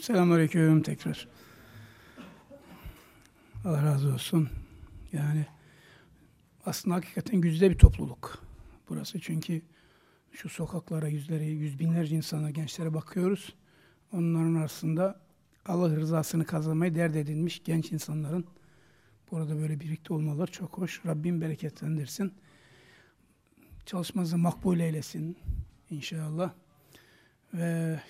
Selamünaleyküm tekrar. Allah razı olsun. Yani aslında hakikaten güzde bir topluluk burası. Çünkü şu sokaklara yüzleri, yüz binlerce insana, gençlere bakıyoruz. Onların arasında Allah rızasını kazanmayı dert edinmiş genç insanların burada böyle birlikte olmaları çok hoş. Rabbim bereketlendirsin. Çalışmanızı makbul eylesin inşallah. Ve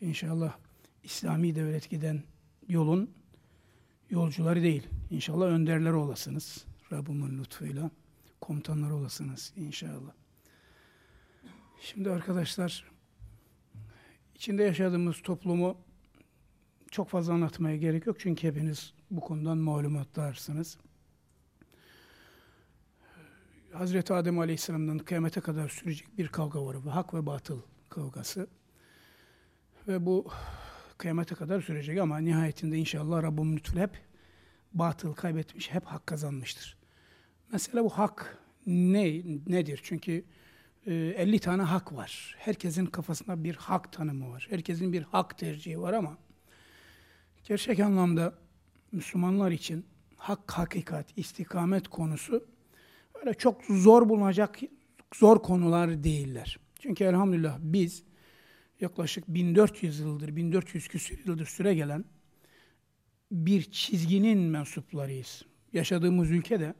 inşallah İslami devlet giden yolun yolcuları değil. İnşallah önderleri olasınız. Rabbimin lütfuyla komutanları olasınız inşallah. Şimdi arkadaşlar içinde yaşadığımız toplumu çok fazla anlatmaya gerek yok. Çünkü hepiniz bu konudan malumatlarsınız. Hazreti Adem Aleyhisselam'dan kıyamete kadar sürecek bir kavga var. Hak ve batıl kavgası. Ve bu kıyamete kadar sürecek ama nihayetinde inşallah Rabbim lütfü hep batıl kaybetmiş, hep hak kazanmıştır. Mesela bu hak ne nedir? Çünkü e, 50 tane hak var. Herkesin kafasında bir hak tanımı var. Herkesin bir hak tercihi var ama gerçek anlamda Müslümanlar için hak, hakikat, istikamet konusu öyle çok zor bulunacak zor konular değiller. Çünkü elhamdülillah biz yaklaşık 1400 yıldır, 1400 küsur yıldır süre gelen bir çizginin mensuplarıyız. Yaşadığımız ülkede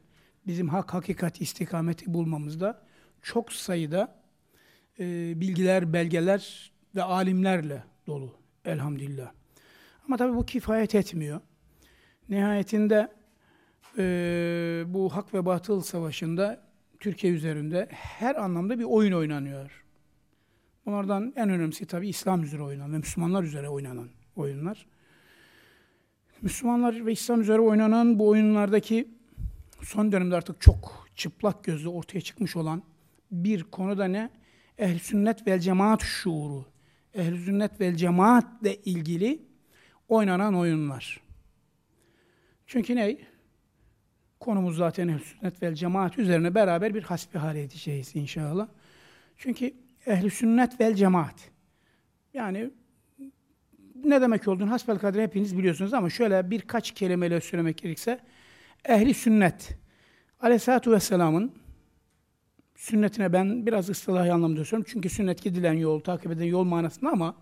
bizim hak, hakikat, istikameti bulmamızda çok sayıda e, bilgiler, belgeler ve alimlerle dolu elhamdülillah. Ama tabi bu kifayet etmiyor. Nihayetinde e, bu hak ve batıl savaşında Türkiye üzerinde her anlamda bir oyun oynanıyor. Bunlardan en önemlisi tabi İslam üzere oynanan ve Müslümanlar üzere oynanan oyunlar. Müslümanlar ve İslam üzere oynanan bu oyunlardaki son dönemde artık çok çıplak gözle ortaya çıkmış olan bir konu da ne? Ehl-i sünnet vel cemaat şuuru. Ehl-i sünnet vel cemaatle ilgili oynanan oyunlar. Çünkü ne? Konumuz zaten ehl-i sünnet vel cemaat üzerine beraber bir hasbihal edeceğiz inşallah. Çünkü ehli sünnet vel cemaat. Yani ne demek olduğunu hasbel kadar hepiniz biliyorsunuz ama şöyle birkaç kelimeyle söylemek gerekirse ehli sünnet aleyhissalatu vesselamın sünnetine ben biraz ıslahi anlamda söylüyorum. Çünkü sünnet gidilen yol, takip edilen yol manasında ama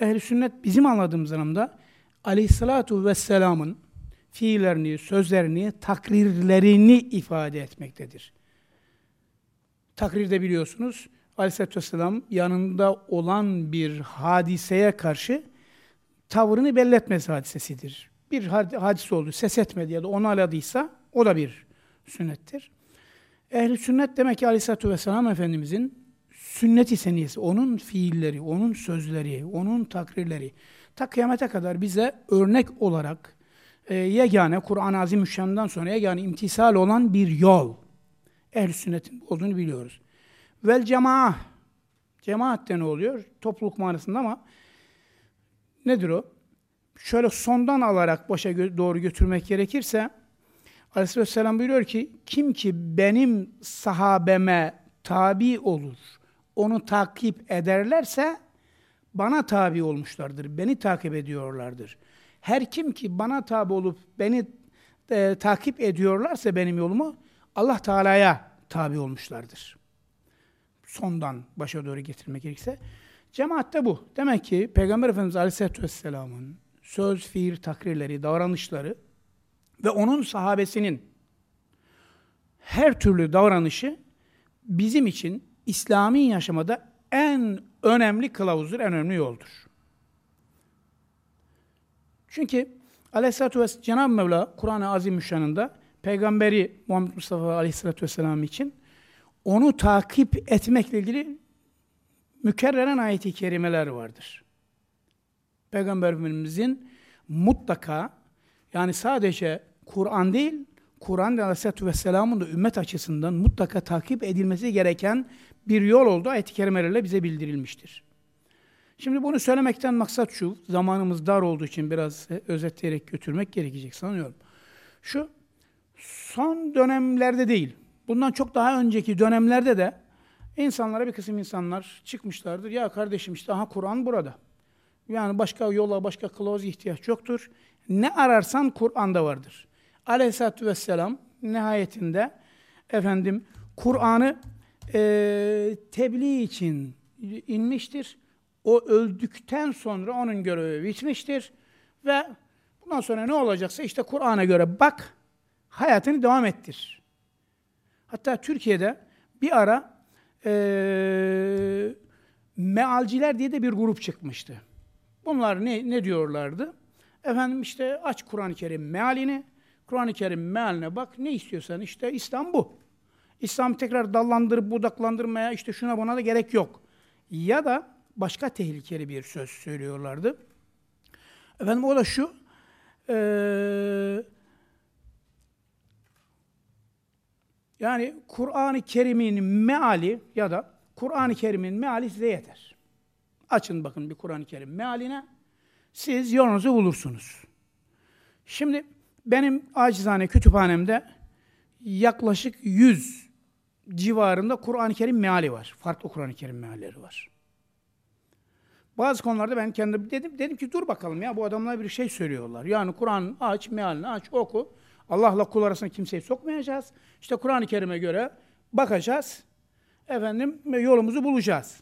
ehli sünnet bizim anladığımız anlamda aleyhissalatu vesselamın fiillerini, sözlerini, takrirlerini ifade etmektedir. Takrirde biliyorsunuz Aleyhisselatü Vesselam yanında olan bir hadiseye karşı tavrını belli etmesi hadisesidir. Bir hadise oldu, ses etmedi ya da onu aladıysa o da bir sünnettir. Ehli sünnet demek ki Aleyhisselatü Vesselam Efendimizin sünnet-i seniyesi, onun fiilleri, onun sözleri, onun takrirleri ta kıyamete kadar bize örnek olarak e, yegane Kur'an-ı Azimüşşan'dan sonra yegane imtisal olan bir yol. Ehl-i sünnetin olduğunu biliyoruz. Vel cemaah. Cemaatte ne oluyor? Topluluk manasında ama nedir o? Şöyle sondan alarak başa gö doğru götürmek gerekirse Aleyhisselam buyuruyor ki kim ki benim sahabeme tabi olur, onu takip ederlerse bana tabi olmuşlardır, beni takip ediyorlardır. Her kim ki bana tabi olup beni e, takip ediyorlarsa benim yolumu Allah Teala'ya tabi olmuşlardır sondan başa doğru getirmek gerekirse cemaat de bu. Demek ki Peygamber Efendimiz Aleyhisselatü Vesselam'ın söz, fiil, takrirleri, davranışları ve onun sahabesinin her türlü davranışı bizim için İslami yaşamada en önemli kılavuzdur, en önemli yoldur. Çünkü Aleyhisselatü Vesselam, Cenab-ı Mevla Kur'an-ı Azimüşşan'ında Peygamberi Muhammed Mustafa Aleyhisselatü Vesselam için onu takip etmekle ilgili mükerreren ayeti kerimeler vardır. Peygamberimizin mutlaka yani sadece Kur'an değil, Kur'an ve Aleyhisselatü Vesselam'ın da ümmet açısından mutlaka takip edilmesi gereken bir yol oldu ayet-i kerimelerle bize bildirilmiştir. Şimdi bunu söylemekten maksat şu, zamanımız dar olduğu için biraz özetleyerek götürmek gerekecek sanıyorum. Şu, son dönemlerde değil, Bundan çok daha önceki dönemlerde de insanlara bir kısım insanlar çıkmışlardır. Ya kardeşim işte aha Kur'an burada. Yani başka yola, başka kılavuz ihtiyaç yoktur. Ne ararsan Kur'an'da vardır. Aleyhisselatü Vesselam nihayetinde efendim Kur'an'ı e, tebliğ için inmiştir. O öldükten sonra onun görevi bitmiştir. Ve bundan sonra ne olacaksa işte Kur'an'a göre bak, hayatını devam ettir. Hatta Türkiye'de bir ara e, mealciler diye de bir grup çıkmıştı. Bunlar ne, ne diyorlardı? Efendim işte aç Kur'an-ı Kerim mealini, Kur'an-ı Kerim mealine bak, ne istiyorsan işte İslam bu. İslam tekrar dallandırıp budaklandırmaya işte şuna buna da gerek yok. Ya da başka tehlikeli bir söz söylüyorlardı. Efendim o da şu, ee, yani Kur'an-ı Kerim'in meali ya da Kur'an-ı Kerim'in meali size yeter. Açın bakın bir Kur'an-ı Kerim mealine, siz yolunuzu bulursunuz. Şimdi benim acizane kütüphanemde yaklaşık 100 civarında Kur'an-ı Kerim meali var. Farklı Kur'an-ı Kerim mealleri var. Bazı konularda ben kendim dedim dedim ki dur bakalım ya bu adamlar bir şey söylüyorlar. Yani Kur'an aç, mealini aç, oku. Allah'la kul arasında kimseyi sokmayacağız. İşte Kur'an-ı Kerim'e göre bakacağız. Efendim yolumuzu bulacağız.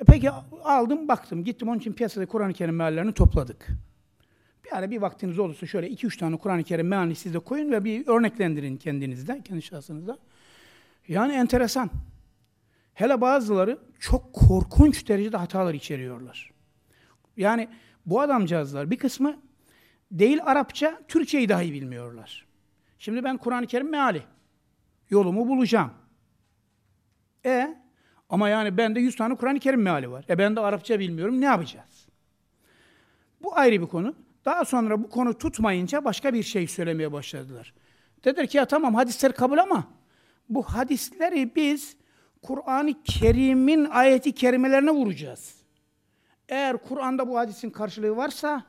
E peki aldım baktım gittim onun için piyasada Kur'an-ı Kerim meallerini topladık. Bir ara bir vaktiniz olursa şöyle iki üç tane Kur'an-ı Kerim mealini siz de koyun ve bir örneklendirin kendinizde, kendi şahsınızda. Yani enteresan. Hele bazıları çok korkunç derecede hatalar içeriyorlar. Yani bu adamcağızlar bir kısmı değil Arapça, Türkçeyi dahi bilmiyorlar. Şimdi ben Kur'an-ı Kerim meali. Yolumu bulacağım. E ama yani bende 100 tane Kur'an-ı Kerim meali var. E ben de Arapça bilmiyorum. Ne yapacağız? Bu ayrı bir konu. Daha sonra bu konu tutmayınca başka bir şey söylemeye başladılar. Dediler ki ya tamam hadisler kabul ama bu hadisleri biz Kur'an-ı Kerim'in ayeti kerimelerine vuracağız. Eğer Kur'an'da bu hadisin karşılığı varsa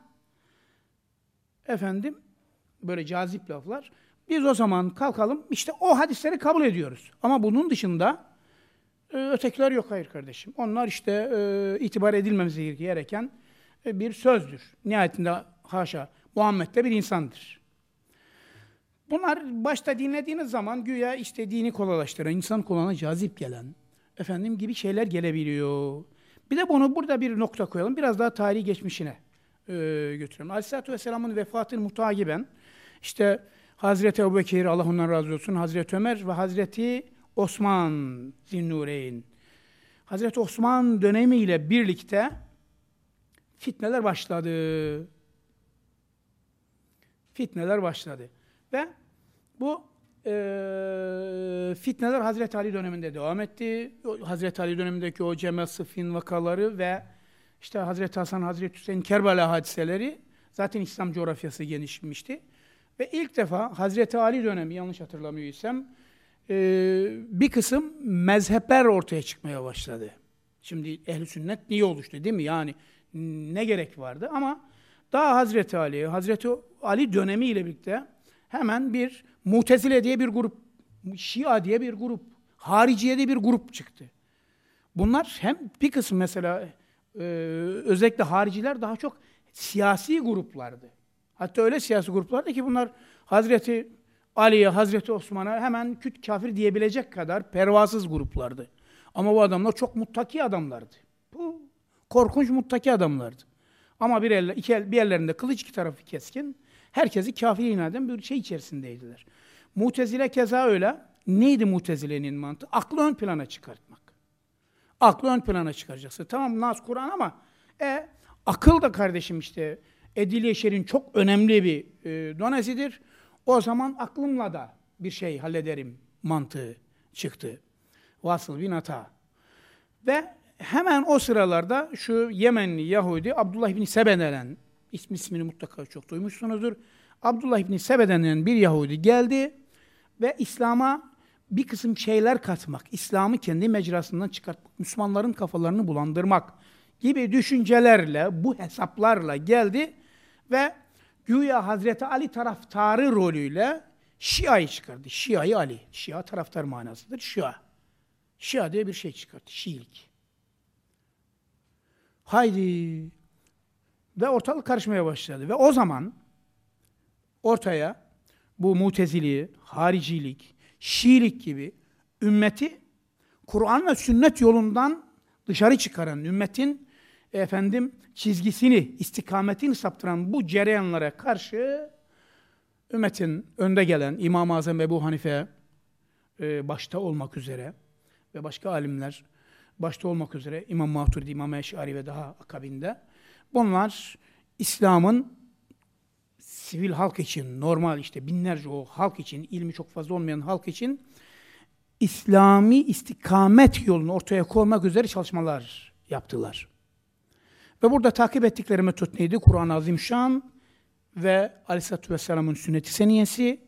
efendim böyle cazip laflar biz o zaman kalkalım işte o hadisleri kabul ediyoruz. Ama bunun dışında e, ötekiler yok hayır kardeşim. Onlar işte e, itibar edilmemiz gereken e, bir sözdür. Nihayetinde haşa Muhammed de bir insandır. Bunlar başta dinlediğiniz zaman güya işte dini kolaylaştıran, insan kulağına cazip gelen, efendim gibi şeyler gelebiliyor. Bir de bunu burada bir nokta koyalım. Biraz daha tarihi geçmişine e, götürelim. Aleyhisselatü Vesselam'ın vefatını mutakiben işte Hazreti Ebu Bekir, Allah ondan razı olsun, Hazreti Ömer ve Hazreti Osman Zinnureyn. Hazreti Osman dönemiyle birlikte fitneler başladı. Fitneler başladı. Ve bu e, fitneler Hazreti Ali döneminde devam etti. Hazreti Ali dönemindeki o Cemel Sıfin vakaları ve işte Hazreti Hasan, Hazreti Hüseyin Kerbela hadiseleri zaten İslam coğrafyası genişmişti. Ve ilk defa Hazreti Ali dönemi yanlış hatırlamıyorsam e, bir kısım mezhepler ortaya çıkmaya başladı. Şimdi ehli sünnet niye oluştu değil mi? Yani ne gerek vardı ama daha Hazreti Ali, Hazreti Ali dönemiyle birlikte hemen bir Mutezile diye bir grup, Şia diye bir grup, Hariciye diye bir grup çıktı. Bunlar hem bir kısım mesela e, özellikle hariciler daha çok siyasi gruplardı. Hatta öyle siyasi gruplardı ki bunlar Hazreti Ali'ye, Hazreti Osman'a hemen küt kafir diyebilecek kadar pervasız gruplardı. Ama bu adamlar çok muttaki adamlardı. Bu korkunç muttaki adamlardı. Ama bir, elle, iki el, bir ellerinde kılıç iki tarafı keskin. Herkesi kafir ilan bir şey içerisindeydiler. Mutezile keza öyle. Neydi Mutezile'nin mantığı? Aklı ön plana çıkartmak. Aklı ön plana çıkaracaksın. Tamam Nas Kur'an ama e, akıl da kardeşim işte Edil Yeşer'in çok önemli bir e, donesidir. O zaman aklımla da bir şey hallederim mantığı çıktı. Vasıl bin Ata. Ve hemen o sıralarda şu Yemenli Yahudi Abdullah bin Sebe denen ismi ismini mutlaka çok duymuşsunuzdur. Abdullah bin Sebe bir Yahudi geldi ve İslam'a bir kısım şeyler katmak, İslam'ı kendi mecrasından çıkartmak, Müslümanların kafalarını bulandırmak gibi düşüncelerle, bu hesaplarla geldi ve güya Hazreti Ali taraftarı rolüyle Şia'yı çıkardı. Şia'yı Ali. Şia taraftar manasıdır. Şia. Şia diye bir şey çıkarttı. Şiilik. Haydi. Ve ortalık karışmaya başladı. Ve o zaman ortaya bu mutezili, haricilik, şiilik gibi ümmeti Kur'an ve sünnet yolundan dışarı çıkaran, ümmetin efendim çizgisini, istikametini saptıran bu cereyanlara karşı ümmetin önde gelen İmam-ı Azam Ebu Hanife e, başta olmak üzere ve başka alimler başta olmak üzere İmam Maturidi, İmam Eş'ari ve daha akabinde. Bunlar İslam'ın sivil halk için, normal işte binlerce o halk için, ilmi çok fazla olmayan halk için İslami istikamet yolunu ortaya koymak üzere çalışmalar yaptılar. Ve burada takip ettikleri metot neydi? Kur'an-ı Azimüşşan ve Aleyhisselatü Vesselam'ın sünneti seniyesi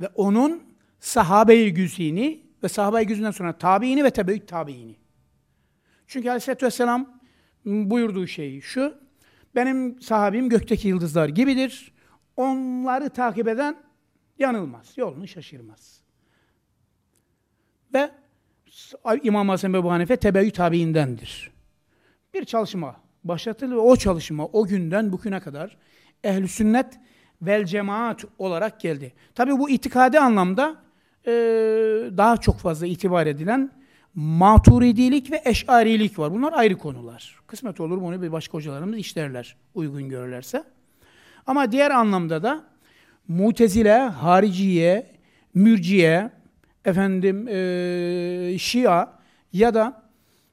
ve onun sahabe-i güzini ve sahabe-i güzinden sonra tabiini ve tebeüt tabiini. Çünkü Aleyhisselatü Vesselam buyurduğu şey şu, benim sahabim gökteki yıldızlar gibidir. Onları takip eden yanılmaz, yolunu şaşırmaz. Ve İmam Hasan Ebu Hanife tebeyyü tabiindendir. Bir çalışma başlatıldı ve o çalışma o günden bugüne kadar ehl sünnet vel cemaat olarak geldi. Tabi bu itikadi anlamda e, daha çok fazla itibar edilen maturidilik ve eşarilik var. Bunlar ayrı konular. Kısmet olur bunu bir başka hocalarımız işlerler uygun görürlerse. Ama diğer anlamda da mutezile, hariciye, mürciye, efendim e, şia ya da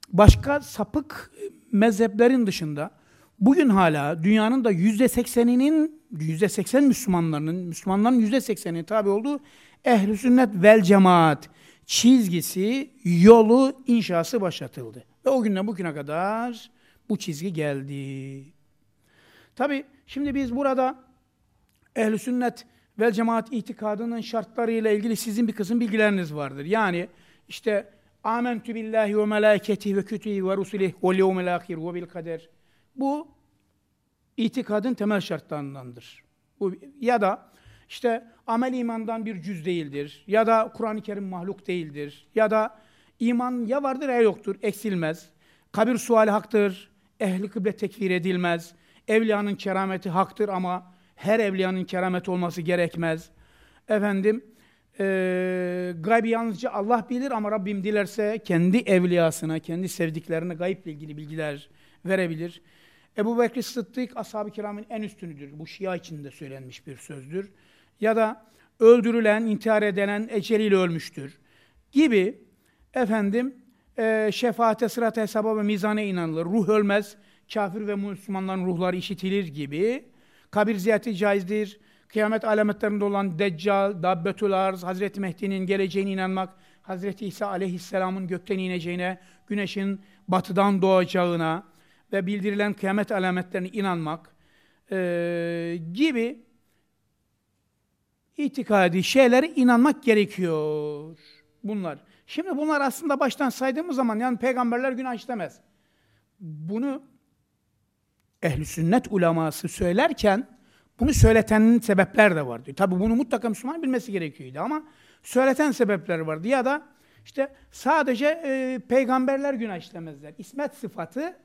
başka sapık mezheplerin dışında bugün hala dünyanın da yüzde sekseninin yüzde seksen Müslümanlarının Müslümanların yüzde sekseni tabi olduğu ehl sünnet vel cemaat çizgisi, yolu, inşası başlatıldı. Ve o günden bugüne kadar bu çizgi geldi. Tabi şimdi biz burada ehl sünnet vel cemaat itikadının şartlarıyla ilgili sizin bir kısım bilgileriniz vardır. Yani işte Amentü billahi ve melâketihi ve kütühi ve rusulih ve yevmel ahir ve bil kader. Bu itikadın temel şartlarındandır. Bu, ya da işte amel imandan bir cüz değildir. Ya da Kur'an-ı Kerim mahluk değildir. Ya da iman ya vardır ya yoktur, eksilmez. Kabir suali haktır, ehli kıble tekfir edilmez. Evliyanın kerameti haktır ama her evliyanın kerameti olması gerekmez. Efendim, e, gaybi yalnızca Allah bilir ama Rabbim dilerse kendi evliyasına, kendi sevdiklerine gayble ilgili bilgiler verebilir. Ebu Bekir Sıddık ashab-ı kiramın en üstünüdür. Bu Şia içinde söylenmiş bir sözdür. Ya da öldürülen, intihar edilen eceliyle ölmüştür. Gibi efendim e, şefaate, sırat hesaba ve mizana inanılır. Ruh ölmez, kafir ve Müslümanların ruhları işitilir gibi. Kabir ziyareti caizdir kıyamet alametlerinde olan Deccal, Dabbetül Arz, Hazreti Mehdi'nin geleceğine inanmak, Hazreti İsa aleyhisselamın gökten ineceğine, güneşin batıdan doğacağına ve bildirilen kıyamet alametlerine inanmak e, gibi itikadi şeylere inanmak gerekiyor. Bunlar. Şimdi bunlar aslında baştan saydığımız zaman yani peygamberler günah işlemez. Bunu ehli sünnet uleması söylerken bunu söyletenin sebepler de vardı. Tabi bunu mutlaka Müslüman bilmesi gerekiyordu ama söyleten sebepler vardı. Ya da işte sadece e, peygamberler günah işlemezler. İsmet sıfatı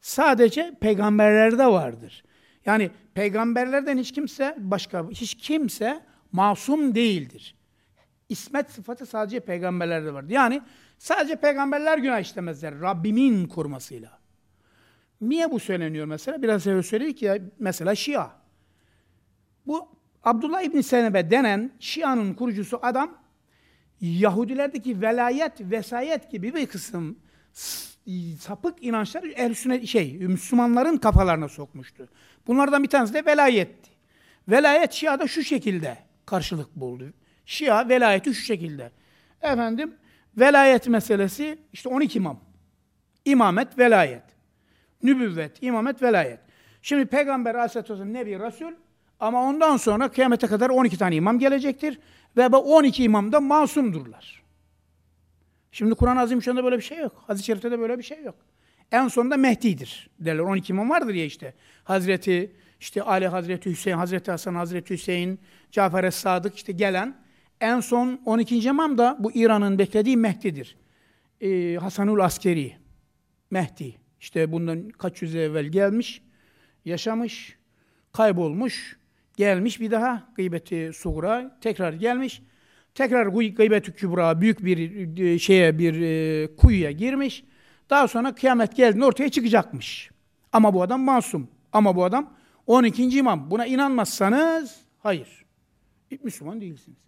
sadece peygamberlerde vardır. Yani peygamberlerden hiç kimse, başka hiç kimse masum değildir. İsmet sıfatı sadece peygamberlerde vardır. Yani sadece peygamberler günah işlemezler. Rabbimin kurmasıyla. Niye bu söyleniyor mesela? Biraz evvel söyledik ya, mesela Şia. Bu Abdullah İbni Senebe denen Şia'nın kurucusu adam Yahudilerdeki velayet, vesayet gibi bir kısım sapık inançlar ehl şey Müslümanların kafalarına sokmuştu. Bunlardan bir tanesi de velayetti. Velayet Şia'da şu şekilde karşılık buldu. Şia velayeti şu şekilde. Efendim velayet meselesi işte 12 imam. İmamet, velayet. Nübüvvet, imamet, velayet. Şimdi Peygamber Aleyhisselatü Vesselam Nebi, Resul ama ondan sonra kıyamete kadar 12 tane imam gelecektir. Ve bu 12 imam da masumdurlar. Şimdi Kur'an-ı Azimüşşan'da böyle bir şey yok. Hadis-i Şerif'te de böyle bir şey yok. En sonunda Mehdi'dir derler. 12 imam vardır ya işte. Hazreti işte Ali Hazreti Hüseyin, Hazreti Hasan, Hazreti Hüseyin, Cafer Es-Sadık işte gelen en son 12. imam da bu İran'ın beklediği Mehdi'dir. Ee, Hasanul Askeri, Mehdi. İşte bundan kaç yüz evvel gelmiş, yaşamış, kaybolmuş, gelmiş bir daha gıybeti suğra, tekrar gelmiş, tekrar gıybeti kübra büyük bir e, şeye bir e, kuyuya girmiş. Daha sonra kıyamet geldiğinde ortaya çıkacakmış. Ama bu adam masum. Ama bu adam 12. imam. Buna inanmazsanız hayır. Müslüman değilsiniz.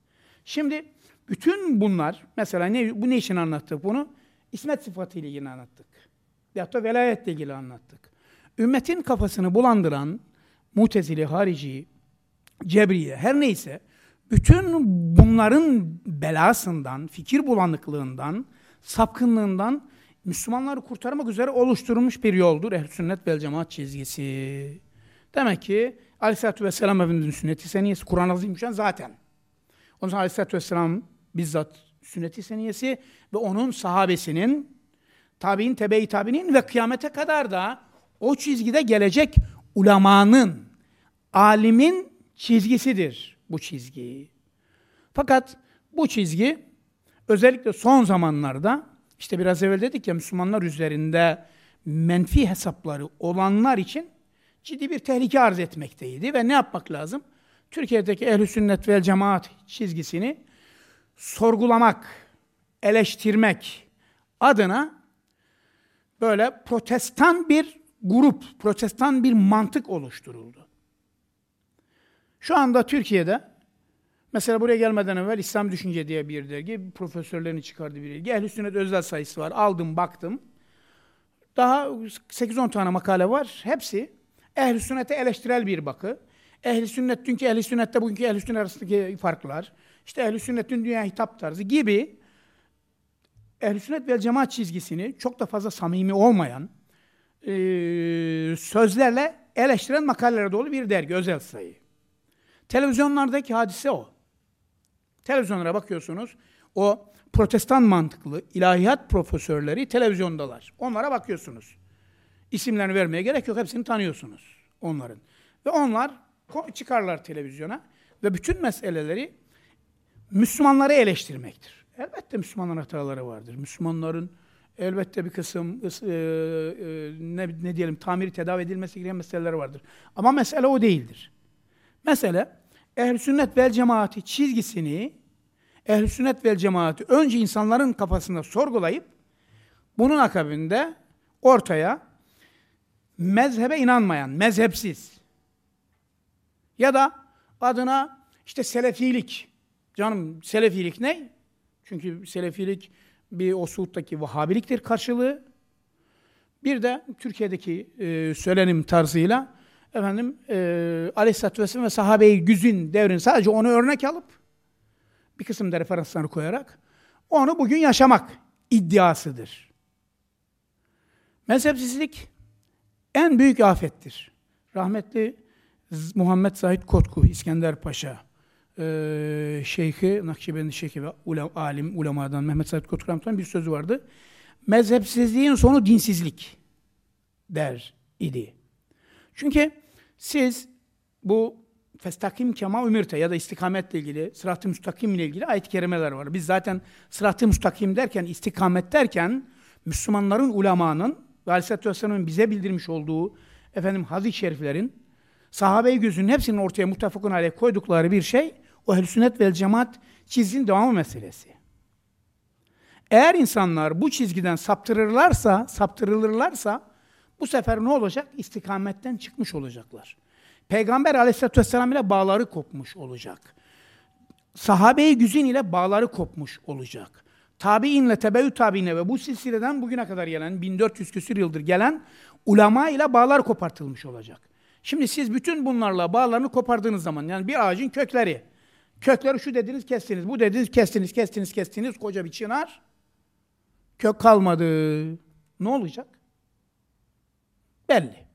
Şimdi bütün bunlar mesela ne, bu ne için anlattık bunu? İsmet sıfatıyla ilgili anlattık. Veyahut da velayetle ilgili anlattık. Ümmetin kafasını bulandıran mutezili, harici, cebriye her neyse bütün bunların belasından, fikir bulanıklığından, sapkınlığından Müslümanları kurtarmak üzere oluşturulmuş bir yoldur. Ehl-i sünnet vel cemaat çizgisi. Demek ki Aleyhisselatü Vesselam Efendimiz'in sünneti seniyesi, Kur'an-ı Azimüşşan zaten. Onun için Aleyhisselatü Vesselam bizzat sünneti seniyesi ve onun sahabesinin, tabi'in, tebe-i tabi'nin ve kıyamete kadar da o çizgide gelecek ulemanın, alimin çizgisidir bu çizgi. Fakat bu çizgi özellikle son zamanlarda işte biraz evvel dedik ya Müslümanlar üzerinde menfi hesapları olanlar için ciddi bir tehlike arz etmekteydi ve ne yapmak lazım? Türkiye'deki ehl sünnet ve cemaat çizgisini sorgulamak, eleştirmek adına böyle protestan bir grup, protestan bir mantık oluşturuldu. Şu anda Türkiye'de mesela buraya gelmeden evvel İslam Düşünce diye bir dergi, profesörlerin çıkardığı bir dergi. Ehl-i Sünnet özel sayısı var. Aldım, baktım. Daha 8-10 tane makale var. Hepsi ehl-i sünnete eleştirel bir bakı. Ehl-i sünnet, dünkü ehl-i sünnette bugünkü ehl-i sünnet arasındaki farklar. İşte ehl-i sünnetin dünya hitap tarzı gibi ehl-i sünnet ve cemaat çizgisini çok da fazla samimi olmayan e, sözlerle eleştiren makalelere dolu bir dergi, özel sayı. Televizyonlardaki hadise o. Televizyonlara bakıyorsunuz, o protestan mantıklı ilahiyat profesörleri televizyondalar. Onlara bakıyorsunuz. İsimlerini vermeye gerek yok, hepsini tanıyorsunuz onların. Ve onlar çıkarlar televizyona ve bütün meseleleri Müslümanları eleştirmektir. Elbette Müslümanların hataları vardır. Müslümanların elbette bir kısım e, e, ne, ne diyelim tamiri tedavi edilmesi gereken meseleler vardır. Ama mesele o değildir. Mesele ehl sünnet vel cemaati çizgisini ehl sünnet vel cemaati önce insanların kafasında sorgulayıp bunun akabinde ortaya mezhebe inanmayan, mezhepsiz ya da adına işte selefilik. Canım selefilik ne? Çünkü selefilik bir o Suud'daki Vahabiliktir karşılığı. Bir de Türkiye'deki e, söylenim tarzıyla efendim e, Aleyhisselatü Vesselam ve sahabe-i güzün devrini sadece onu örnek alıp bir kısım da referansları koyarak onu bugün yaşamak iddiasıdır. Mezhepsizlik en büyük afettir. Rahmetli Muhammed Said Kotku, İskender Paşa, e, şeyhi, Nakşibendi şeyhi ve ulem, alim, ulemadan Mehmet Said Kotku Rahmetullah'ın bir sözü vardı. Mezhepsizliğin sonu dinsizlik der idi. Çünkü siz bu festakim kema ümirte ya da istikametle ilgili, sırat-ı müstakim ile ilgili ayet-i kerimeler var. Biz zaten sırat-ı müstakim derken, istikamet derken, Müslümanların, ulemanın ve Aleyhisselatü Vesselam'ın bize bildirmiş olduğu efendim hadis-i şeriflerin sahabe-i gözünün hepsinin ortaya muttafakun aleyh koydukları bir şey o ehl sünnet vel cemaat çizginin devamı meselesi. Eğer insanlar bu çizgiden saptırırlarsa, saptırılırlarsa bu sefer ne olacak? İstikametten çıkmış olacaklar. Peygamber aleyhissalatü vesselam ile bağları kopmuş olacak. Sahabe-i güzin ile bağları kopmuş olacak. Tabi'inle, tebeü tabi'ine ve bu silsileden bugüne kadar gelen, 1400 küsür yıldır gelen ulema ile bağlar kopartılmış olacak. Şimdi siz bütün bunlarla bağlarını kopardığınız zaman, yani bir ağacın kökleri, kökleri şu dediniz kestiniz, bu dediniz kestiniz, kestiniz, kestiniz, koca bir çınar, kök kalmadı. Ne olacak? Belli.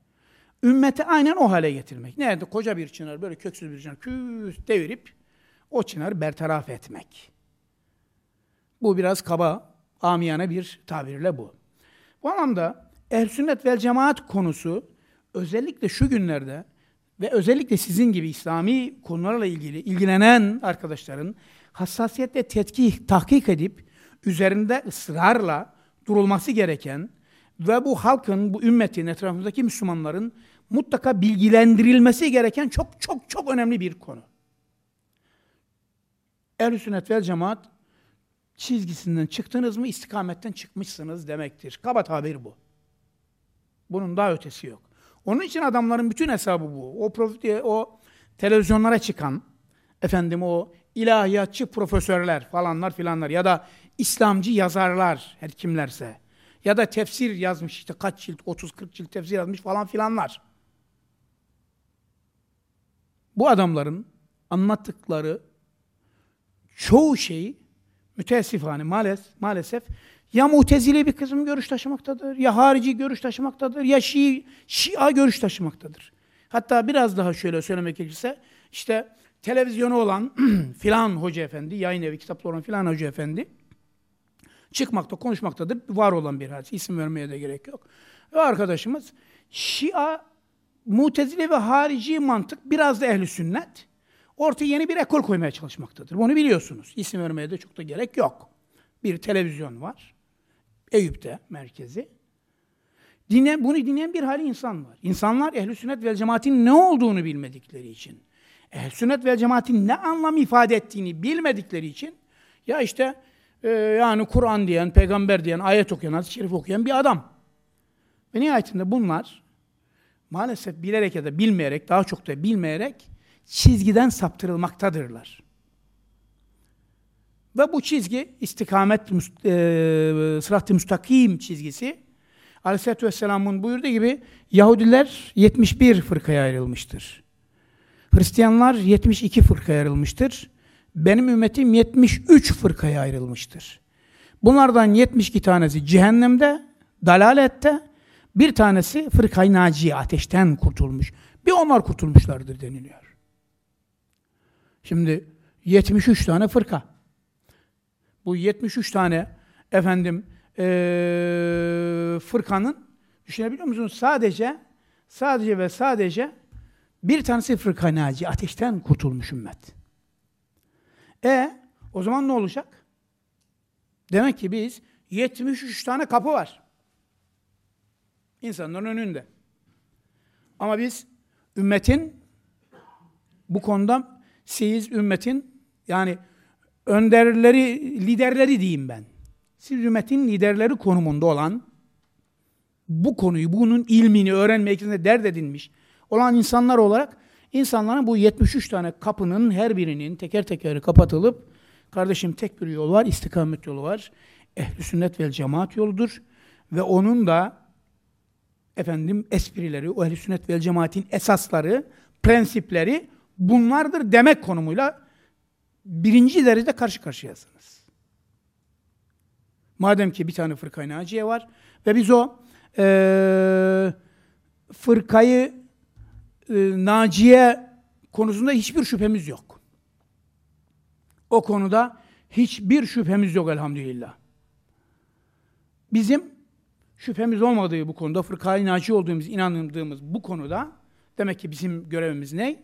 Ümmeti aynen o hale getirmek. Nerede? Koca bir çınar, böyle köksüz bir çınar, küs devirip o çınarı bertaraf etmek. Bu biraz kaba, amiyane bir tabirle bu. Bu anlamda ehl sünnet vel cemaat konusu özellikle şu günlerde ve özellikle sizin gibi İslami konularla ilgili ilgilenen arkadaşların hassasiyetle tetkik, tahkik edip üzerinde ısrarla durulması gereken Ve bu halkın, bu ümmetin, etrafındaki Müslümanların mutlaka bilgilendirilmesi gereken çok çok çok önemli bir konu. Ehl-i sünnet vel cemaat çizgisinden çıktınız mı istikametten çıkmışsınız demektir. Kaba tabir bu. Bunun daha ötesi yok. Onun için adamların bütün hesabı bu. O, o televizyonlara çıkan, efendim o ilahiyatçı profesörler falanlar filanlar ya da İslamcı yazarlar her kimlerse ya da tefsir yazmış işte kaç cilt 30-40 cilt tefsir yazmış falan filanlar. Bu adamların anlattıkları çoğu şeyi müteessifane maalesef, maalesef ya mutezili bir kısım görüş taşımaktadır, ya harici görüş taşımaktadır, ya Şii, Şia görüş taşımaktadır. Hatta biraz daha şöyle söylemek gerekirse, işte televizyonu olan filan hoca efendi, yayın evi kitapları olan filan hoca efendi, çıkmakta, konuşmaktadır. Var olan bir hadis. İsim vermeye de gerek yok. Ve arkadaşımız Şia, Mutezile ve harici mantık biraz da ehli sünnet ortaya yeni bir ekol koymaya çalışmaktadır. Bunu biliyorsunuz. İsim vermeye de çok da gerek yok. Bir televizyon var. Eyüp'te merkezi. Dinleyen, bunu dinleyen bir hali insan var. İnsanlar ehl sünnet vel cemaatin ne olduğunu bilmedikleri için, ehl sünnet vel cemaatin ne anlam ifade ettiğini bilmedikleri için, ya işte e, yani Kur'an diyen, peygamber diyen, ayet okuyan, hadis-i şerif okuyan bir adam. Ve nihayetinde bunlar maalesef bilerek ya da bilmeyerek, daha çok da bilmeyerek çizgiden saptırılmaktadırlar. Ve bu çizgi istikamet e, sırat-ı müstakim çizgisi Aleyhisselatü Vesselam'ın buyurduğu gibi Yahudiler 71 fırkaya ayrılmıştır. Hristiyanlar 72 fırkaya ayrılmıştır. Benim ümmetim 73 fırkaya ayrılmıştır. Bunlardan 72 tanesi cehennemde, dalalette, bir tanesi fırkay naciye, ateşten kurtulmuş. Bir onlar kurtulmuşlardır deniliyor. Şimdi 73 tane fırka. Bu 73 tane efendim e, fırkanın düşünebiliyor musunuz? Sadece sadece ve sadece bir tanesi fırka naci, ateşten kurtulmuş ümmet. E o zaman ne olacak? Demek ki biz 73 tane kapı var. İnsanların önünde. Ama biz ümmetin bu konuda siz ümmetin yani önderleri, liderleri diyeyim ben. Siz ümmetin liderleri konumunda olan bu konuyu, bunun ilmini öğrenmek için dert edinmiş olan insanlar olarak insanların bu 73 tane kapının her birinin teker teker kapatılıp kardeşim tek bir yol var, istikamet yolu var. Ehl-i sünnet vel cemaat yoludur. Ve onun da efendim esprileri, o ehl-i sünnet vel cemaatin esasları, prensipleri bunlardır demek konumuyla birinci derecede karşı karşıyasınız. Madem ki bir tane fırkayı naciye var ve biz o e, fırkayı e, naciye konusunda hiçbir şüphemiz yok. O konuda hiçbir şüphemiz yok elhamdülillah. Bizim şüphemiz olmadığı bu konuda, fırkayı naci olduğumuz, inandığımız bu konuda demek ki bizim görevimiz ne?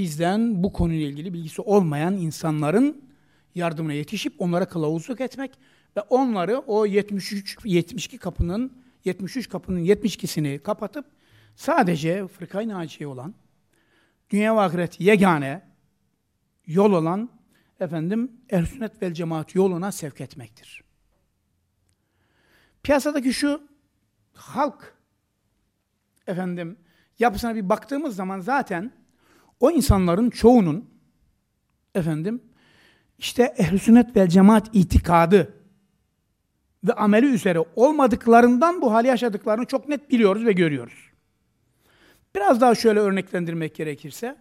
Bizden bu konuyla ilgili bilgisi olmayan insanların yardımına yetişip onlara kılavuzluk etmek ve onları o 73 72 kapının 73 kapının 72'sini kapatıp sadece fırkay naciye olan dünya ve ahiret yegane yol olan efendim ehl sünnet vel cemaat yoluna sevk etmektir. Piyasadaki şu halk efendim yapısına bir baktığımız zaman zaten o insanların çoğunun efendim işte ehl sünnet vel cemaat itikadı ve ameli üzere olmadıklarından bu hali yaşadıklarını çok net biliyoruz ve görüyoruz. Biraz daha şöyle örneklendirmek gerekirse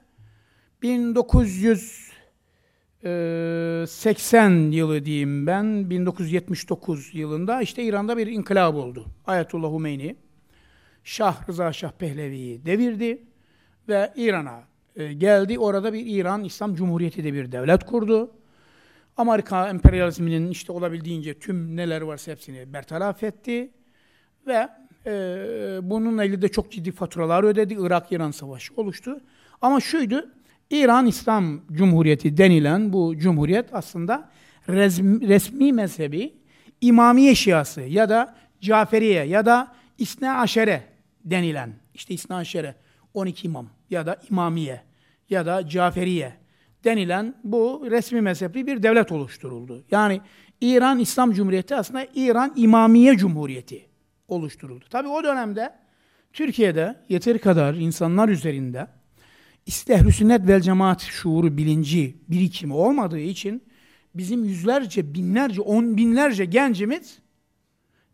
1980 yılı diyeyim ben 1979 yılında işte İran'da bir inkılap oldu. Ayetullah Humeyni Şah Rıza Şah Pehlevi'yi devirdi ve İran'a e, geldi. Orada bir İran İslam Cumhuriyeti de bir devlet kurdu. Amerika emperyalizminin işte olabildiğince tüm neler varsa hepsini bertaraf etti. Ve e, bununla ilgili de çok ciddi faturalar ödedi. Irak-İran savaşı oluştu. Ama şuydu, İran İslam Cumhuriyeti denilen bu cumhuriyet aslında resmi, resmi mezhebi İmamiye Şiası ya da Caferiye ya da İsna Aşere denilen, işte İsna Aşere, 12 imam ya da İmamiye ya da Caferiye denilen bu resmi mezhepli bir devlet oluşturuldu. Yani İran İslam Cumhuriyeti aslında İran İmamiye Cumhuriyeti oluşturuldu. Tabi o dönemde Türkiye'de yeteri kadar insanlar üzerinde İstehlü sünnet vel cemaat şuuru, bilinci, birikimi olmadığı için bizim yüzlerce, binlerce, on binlerce gencimiz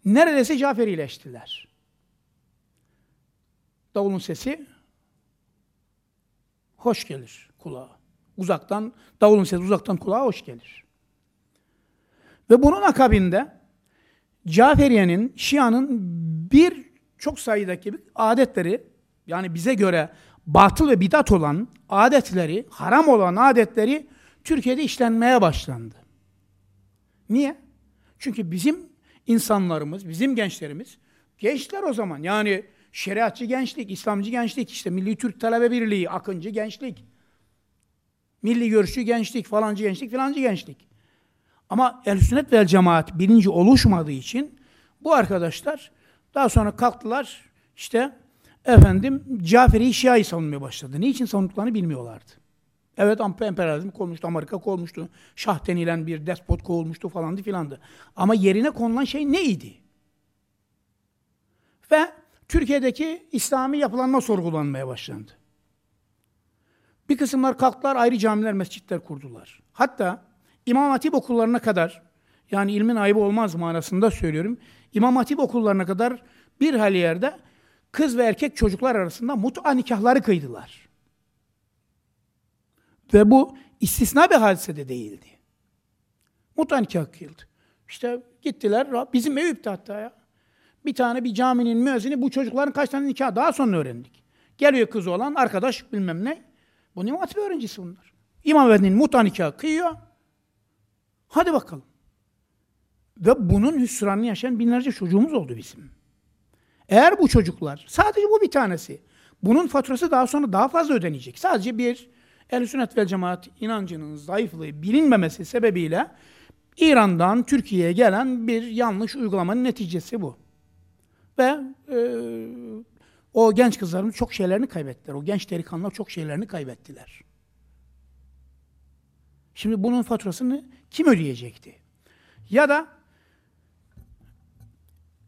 neredeyse Caferileştiler. Davulun sesi hoş gelir kulağa. Uzaktan, davulun sesi uzaktan kulağa hoş gelir. Ve bunun akabinde Caferiye'nin, Şia'nın bir çok sayıdaki adetleri, yani bize göre batıl ve bidat olan adetleri, haram olan adetleri Türkiye'de işlenmeye başlandı. Niye? Çünkü bizim insanlarımız, bizim gençlerimiz, gençler o zaman yani şeriatçı gençlik, İslamcı gençlik, işte Milli Türk Talebe Birliği, Akıncı gençlik, milli görüşçü gençlik, falancı gençlik, filancı gençlik. Ama el sünnet vel cemaat birinci oluşmadığı için bu arkadaşlar daha sonra kalktılar işte efendim Caferi Şia'yı savunmaya başladı. Niçin savunduklarını bilmiyorlardı. Evet emperyalizm kovmuştu, Amerika kovmuştu, Şah denilen bir despot kovulmuştu falandı filandı. Ama yerine konulan şey neydi? Ve Türkiye'deki İslami yapılanma sorgulanmaya başlandı. Bir kısımlar kalktılar ayrı camiler, mescitler kurdular. Hatta İmam Hatip okullarına kadar, yani ilmin ayıbı olmaz manasında söylüyorum, İmam Hatip okullarına kadar bir hali yerde kız ve erkek çocuklar arasında mut'a nikahları kıydılar. Ve bu istisna bir hadise de değildi. Mut'a nikah kıyıldı. İşte gittiler, bizim Eyüp'te hatta ya. Bir tane bir caminin müezzini bu çocukların kaç tane nikah daha sonra öğrendik. Geliyor kız olan arkadaş bilmem ne. Bu Hatip öğrencisi bunlar. İmam Efendi'nin mut'a nikah kıyıyor. Hadi bakalım. Ve bunun hüsranını yaşayan binlerce çocuğumuz oldu bizim. Eğer bu çocuklar, sadece bu bir tanesi, bunun faturası daha sonra daha fazla ödenecek. Sadece bir el sünnet vel cemaat inancının zayıflığı bilinmemesi sebebiyle İran'dan Türkiye'ye gelen bir yanlış uygulamanın neticesi bu. Ve e, o genç kızların çok şeylerini kaybettiler. O genç delikanlılar çok şeylerini kaybettiler. Şimdi bunun faturasını kim ödeyecekti? Ya da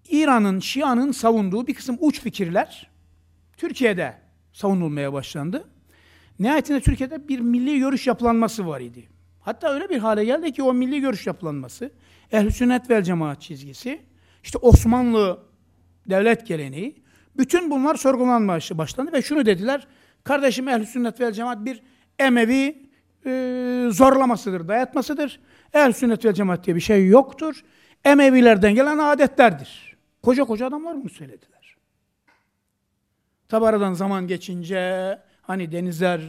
İran'ın, Şia'nın savunduğu bir kısım uç fikirler Türkiye'de savunulmaya başlandı. Nihayetinde Türkiye'de bir milli görüş yapılanması var idi. Hatta öyle bir hale geldi ki o milli görüş yapılanması, ehl sünnet vel cemaat çizgisi, işte Osmanlı devlet geleneği, bütün bunlar sorgulanmaya başlandı ve şunu dediler, kardeşim ehl sünnet vel cemaat bir Emevi e, zorlamasıdır, dayatmasıdır. Ehl sünnet vel cemaat diye bir şey yoktur. Emevilerden gelen adetlerdir. Koca koca adamlar bunu söylediler. Tabi aradan zaman geçince hani denizler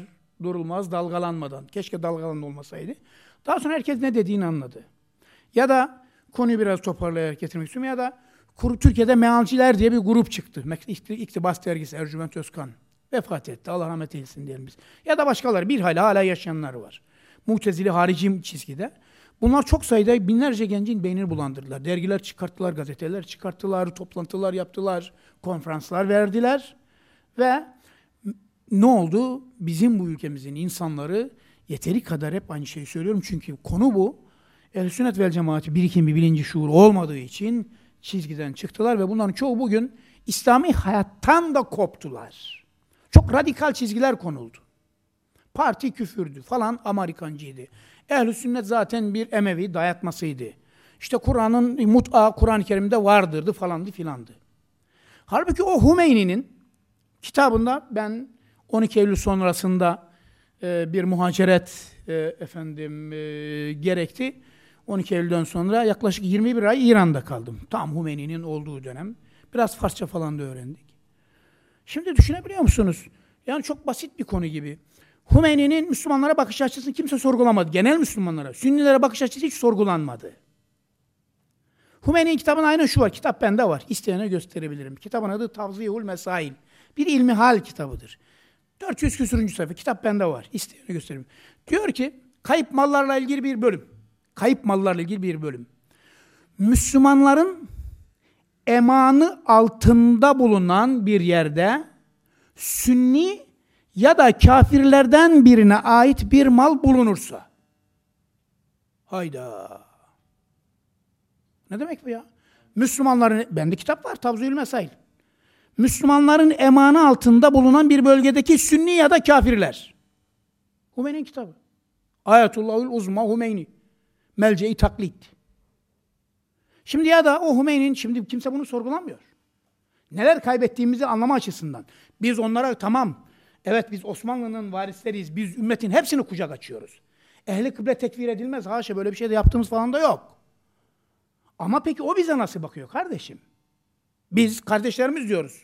durulmaz dalgalanmadan. Keşke dalgalan olmasaydı. Daha sonra herkes ne dediğini anladı. Ya da konuyu biraz toparlayarak getirmek istiyorum ya da Türkiye'de mealciler diye bir grup çıktı. İktibas dergisi Ercüment Özkan. Vefat etti. Allah rahmet eylesin diyelim biz. Ya da başkaları. Bir hala hala yaşayanlar var. Muhtezili harici çizgide. Bunlar çok sayıda binlerce gencin beynini bulandırdılar. Dergiler çıkarttılar, gazeteler çıkarttılar, toplantılar yaptılar, konferanslar verdiler. Ve ne oldu? Bizim bu ülkemizin insanları yeteri kadar hep aynı şeyi söylüyorum çünkü konu bu. Ehl-i sünnet vel cemaati birikim bir bilinci şuur olmadığı için çizgiden çıktılar ve bunların çoğu bugün İslami hayattan da koptular. Çok radikal çizgiler konuldu. Parti küfürdü falan Amerikancıydı. Ehl-i sünnet zaten bir Emevi dayatmasıydı. İşte Kur'an'ın mut'a Kur'an-ı Kerim'de vardırdı falandı filandı. Halbuki o Hümeyni'nin kitabında ben 12 Eylül sonrasında e, bir muhaceret e, efendim e, gerekti. 12 Eylül'den sonra yaklaşık 21 ay İran'da kaldım. Tam Hümeyni'nin olduğu dönem. Biraz Farsça falan da öğrendik. Şimdi düşünebiliyor musunuz? Yani çok basit bir konu gibi. Hümeyni'nin Müslümanlara bakış açısını kimse sorgulamadı. Genel Müslümanlara. Sünnilere bakış açısı hiç sorgulanmadı. Hümeyni'nin kitabın aynı şu var. Kitap bende var. İsteyene gösterebilirim. Kitabın adı Tavziyehul Mesail. Bir ilmi hal kitabıdır. 400 küsürüncü sayfa. Kitap bende var. İsteyene göstereyim. Diyor ki kayıp mallarla ilgili bir bölüm. Kayıp mallarla ilgili bir bölüm. Müslümanların emanı altında bulunan bir yerde sünni ya da kafirlerden birine ait bir mal bulunursa. Hayda. Ne demek bu ya? Müslümanların, bende kitap var, Tavzül Mesail. Müslümanların emanı altında bulunan bir bölgedeki sünni ya da kafirler. Hümeyni'nin kitabı. Ayetullahül uzma Hümeyni. Melce-i taklit. Şimdi ya da o Hümeyni'nin, şimdi kimse bunu sorgulamıyor. Neler kaybettiğimizi anlama açısından. Biz onlara tamam, evet biz Osmanlı'nın varisleriyiz, biz ümmetin hepsini kucak açıyoruz. Ehli kıble tekfir edilmez, haşa böyle bir şey de yaptığımız falan da yok. Ama peki o bize nasıl bakıyor kardeşim? Biz kardeşlerimiz diyoruz.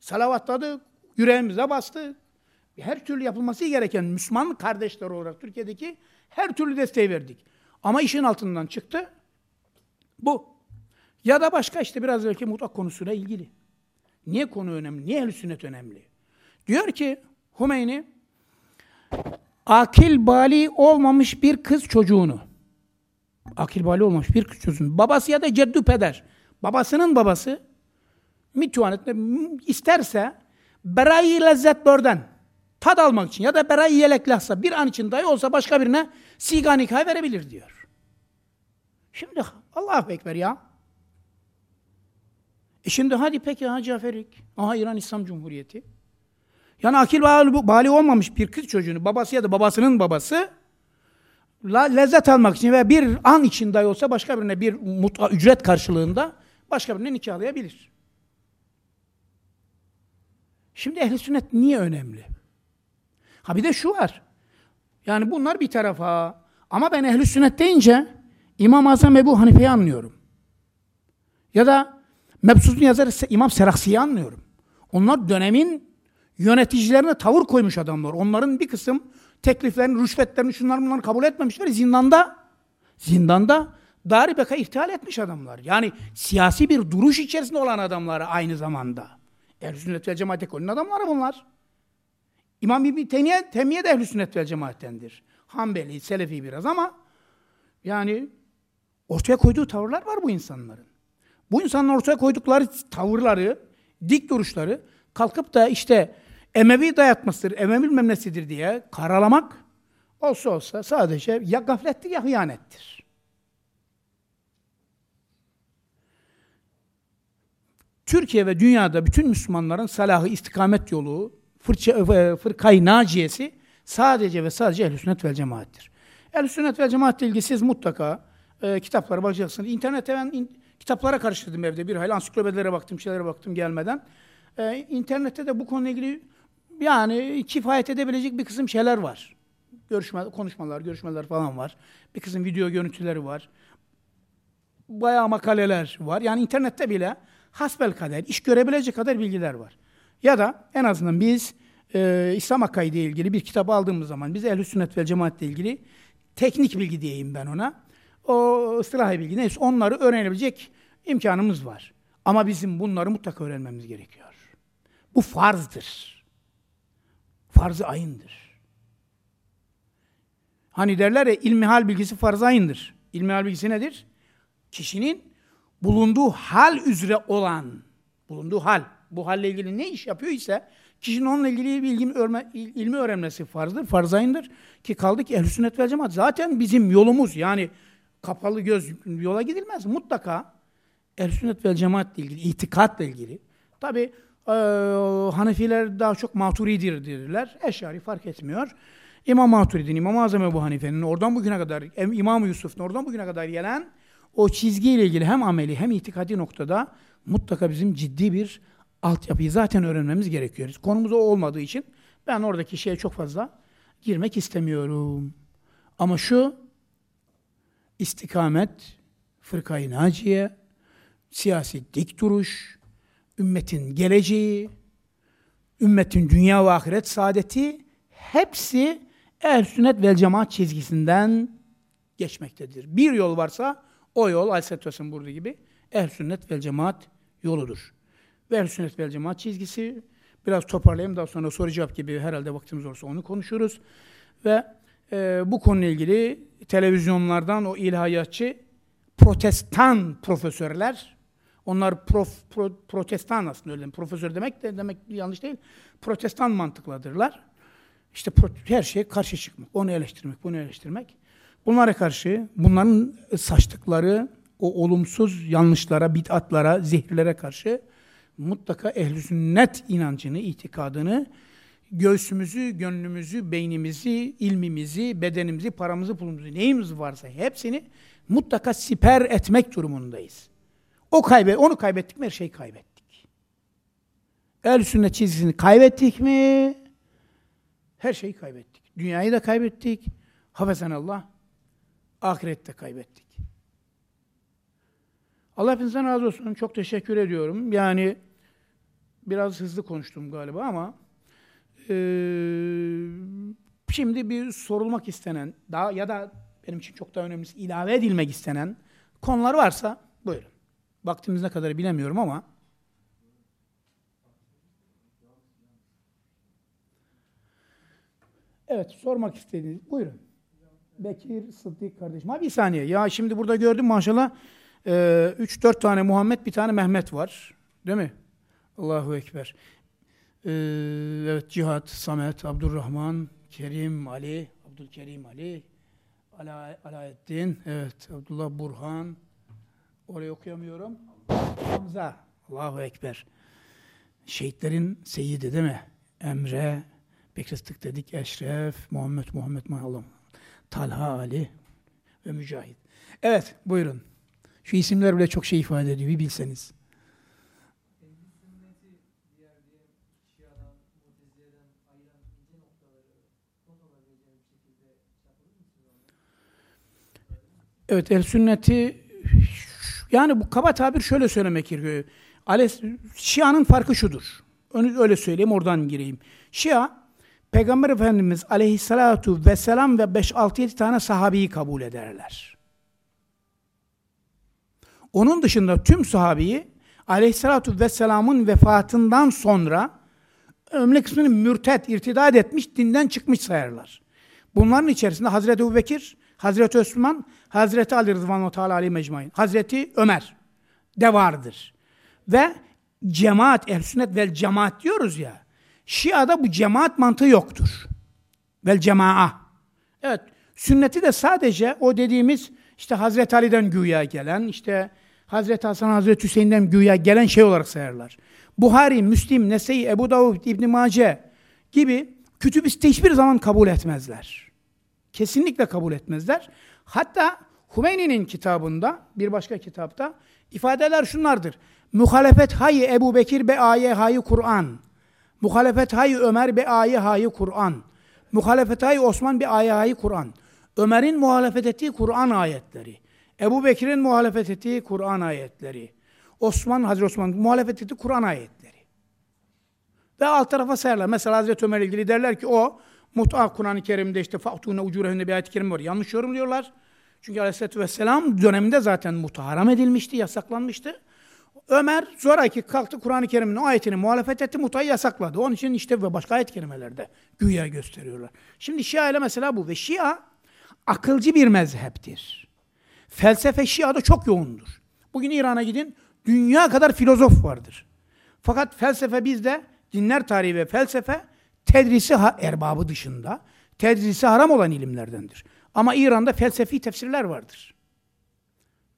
Salavatladı, yüreğimize bastı. Her türlü yapılması gereken Müslüman kardeşler olarak Türkiye'deki her türlü desteği verdik. Ama işin altından çıktı. Bu. Ya da başka işte biraz belki mutlak konusuna ilgili. Niye konu önemli? Niye ehl sünnet önemli? Diyor ki Hümeyni akil bali olmamış bir kız çocuğunu akil bali olmamış bir kız çocuğunu babası ya da ceddu peder babasının babası mütuanette isterse berayı lezzet börden tad almak için ya da berayı yeleklahsa bir an için dahi olsa başka birine siga nikah verebilir diyor. Şimdi Allahu Ekber ya. E şimdi hadi peki ha Caferik. Aha İran İslam Cumhuriyeti. Yani akil bali olmamış bir kız çocuğunu babası ya da babasının babası lezzet almak için ve bir an için dahi olsa başka birine bir muta, ücret karşılığında başka birine nikahlayabilir. Şimdi ehli sünnet niye önemli? Ha bir de şu var. Yani bunlar bir tarafa. Ama ben ehli sünnet deyince İmam Azam Ebu Hanife'yi anlıyorum. Ya da Mebsut'un yazarı İmam Seraksi'yi anlıyorum. Onlar dönemin yöneticilerine tavır koymuş adamlar. Onların bir kısım tekliflerini, rüşvetlerini, şunları bunları kabul etmemişler. Zindanda, zindanda daribeka irtihal etmiş adamlar. Yani siyasi bir duruş içerisinde olan adamlar aynı zamanda. Ehl-i Sünnet ve Cemaat ekolünün adamları bunlar. İmam İbni Teymiye, Teymiye de Ehl-i Sünnet ve Cemaat'tendir. Hanbeli, Selefi biraz ama yani ortaya koyduğu tavırlar var bu insanların. Bu insanların ortaya koydukları tavırları, dik duruşları kalkıp da işte Emevi dayatmasıdır, Emevi bilmem diye karalamak olsa olsa sadece ya gaflettir ya hıyanettir. Türkiye ve dünyada bütün Müslümanların salahı, istikamet yolu, fırça, e, fırkayı naciyesi sadece ve sadece ehl sünnet vel cemaattir. ehl sünnet vel cemaatle ilgili siz mutlaka e, kitaplara bakacaksınız. İnternete ben in, kitaplara karıştırdım evde bir hayli. Ansiklopedilere baktım, şeylere baktım gelmeden. E, internette de bu konuyla ilgili yani kifayet edebilecek bir kısım şeyler var. Görüşme, konuşmalar, görüşmeler falan var. Bir kısım video görüntüleri var. Bayağı makaleler var. Yani internette bile hasbel kader, iş görebilecek kadar bilgiler var. Ya da en azından biz e, İslam akaidi ile ilgili bir kitap aldığımız zaman biz ehl sünnet ve cemaat ile ilgili teknik bilgi diyeyim ben ona. O ıslah bilgi neyse onları öğrenebilecek imkanımız var. Ama bizim bunları mutlaka öğrenmemiz gerekiyor. Bu farzdır. Farz-ı ayındır. Hani derler ya ilmihal bilgisi farz ayındır. İlmihal bilgisi nedir? Kişinin bulunduğu hal üzere olan, bulunduğu hal, bu halle ilgili ne iş yapıyor ise kişinin onunla ilgili bir ilmi, örme, ilmi öğrenmesi farzdır, farzayındır. Ki kaldı ki ehl sünnet vel cemaat zaten bizim yolumuz yani kapalı göz yola gidilmez. Mutlaka ehl sünnet vel cemaatle ilgili, itikatla ilgili. Tabi e, Hanefiler daha çok maturidir derler. Eşari fark etmiyor. İmam Maturidi'nin, İmam Azam Ebu Hanife'nin oradan bugüne kadar, İmam Yusuf'un oradan bugüne kadar gelen o çizgiyle ilgili hem ameli hem itikadi noktada mutlaka bizim ciddi bir altyapıyı zaten öğrenmemiz gerekiyor. Konumuz o olmadığı için ben oradaki şeye çok fazla girmek istemiyorum. Ama şu istikamet, fırkayı naciye, siyasi dik duruş, ümmetin geleceği, ümmetin dünya ve ahiret saadeti hepsi ehl sünnet vel cemaat çizgisinden geçmektedir. Bir yol varsa o yol Aleyhisselatü Vesselam burada gibi ehl sünnet vel cemaat yoludur. Ve ehl sünnet vel cemaat çizgisi biraz toparlayayım daha sonra soru cevap gibi herhalde vaktimiz olursa onu konuşuruz. Ve e, bu konuyla ilgili televizyonlardan o ilahiyatçı protestan profesörler Onlar prof, pro, protestan aslında öyle. Profesör demek de demek yanlış değil. Protestan mantıkladırlar. İşte her şeye karşı çıkmak, onu eleştirmek, bunu eleştirmek. Bunlara karşı, bunların saçtıkları o olumsuz yanlışlara, bid'atlara, zehirlere karşı mutlaka ehl sünnet inancını, itikadını, göğsümüzü, gönlümüzü, beynimizi, ilmimizi, bedenimizi, paramızı, pulumuzu, neyimiz varsa hepsini mutlaka siper etmek durumundayız. O kaybe, onu kaybettik mi her şeyi kaybettik. Ehl sünnet çizgisini kaybettik mi her şeyi kaybettik. Dünyayı da kaybettik. Allah, ahirette kaybettik. Allah hepinizden razı olsun. Çok teşekkür ediyorum. Yani biraz hızlı konuştum galiba ama şimdi bir sorulmak istenen daha ya da benim için çok daha önemlisi ilave edilmek istenen konular varsa buyurun. Vaktimiz ne kadar bilemiyorum ama Evet, sormak istediğiniz. Buyurun. Bekir Sıddık kardeşim. Ha bir saniye. Ya şimdi burada gördüm maşallah 3-4 e, tane Muhammed, bir tane Mehmet var. Değil mi? Allahu Ekber. Ee, evet, Cihat, Samet, Abdurrahman, Kerim, Ali, Abdülkerim Ali, Ala, Alaeddin, evet, Abdullah Burhan, orayı okuyamıyorum. Hamza, Allahu Ekber. Şehitlerin seyidi değil mi? Emre, Bekir Sıddık dedik, Eşref, Muhammed, Muhammed, Muhammed, Talha, Ali ve Mücahit. Evet, buyurun. Şu isimler bile çok şey ifade ediyor, bir bilseniz. Evet, el sünneti yani bu kaba tabir şöyle söylemek gerekiyor. Şia'nın farkı şudur. Öyle söyleyeyim, oradan gireyim. Şia, Peygamber Efendimiz aleyhissalatu vesselam ve 5-6-7 tane sahabeyi kabul ederler. Onun dışında tüm sahabeyi aleyhissalatu vesselamın vefatından sonra ömrü kısmını mürtet, irtidat etmiş, dinden çıkmış sayarlar. Bunların içerisinde Hazreti Ebu Hazreti Osman, Hazreti Ali Rıdvanu Teala Ali Mecmain, Hazreti Ömer de vardır. Ve cemaat, ehl sünnet vel cemaat diyoruz ya, Şia'da bu cemaat mantığı yoktur. Vel cemaa. Evet, sünneti de sadece o dediğimiz işte Hazreti Ali'den güya gelen, işte Hazreti Hasan, Hazreti Hüseyin'den güya gelen şey olarak sayarlar. Buhari, Müslim, Nese'yi, Ebu Davud, İbn Mace gibi kütüb hiçbir zaman kabul etmezler. Kesinlikle kabul etmezler. Hatta Hümeyni'nin kitabında, bir başka kitapta ifadeler şunlardır. Muhalefet hayı Ebu Bekir be aye hayı Kur'an. Muhalefet hayı Ömer be aye hayı Kur'an. Muhalefet hayı Osman be aye hayı Kur'an. Ömer'in muhalefet ettiği Kur'an ayetleri. Ebu Bekir'in muhalefet ettiği Kur'an ayetleri. Osman, Hazreti Osman muhalefet ettiği Kur'an ayetleri. Ve alt tarafa sayarlar. Mesela Hazreti Ömer ilgili derler ki o Mut'a Kur'an-ı Kerim'de işte fahtûne ucurehünde bir ayet-i kerim var. Yanlış yorumluyorlar. Çünkü Aleyhisselatü Vesselam döneminde zaten mut'a haram edilmişti, yasaklanmıştı. Ömer zoraki kalktı Kur'an-ı Kerim'in o ayetini muhalefet etti, mutayı yasakladı. Onun için işte ve başka ayet kelimelerde güya gösteriyorlar. Şimdi Şia ile mesela bu ve Şia akılcı bir mezheptir. Felsefe Şia'da çok yoğundur. Bugün İran'a gidin, dünya kadar filozof vardır. Fakat felsefe bizde, dinler tarihi ve felsefe tedrisi erbabı dışında, tedrisi haram olan ilimlerdendir. Ama İran'da felsefi tefsirler vardır.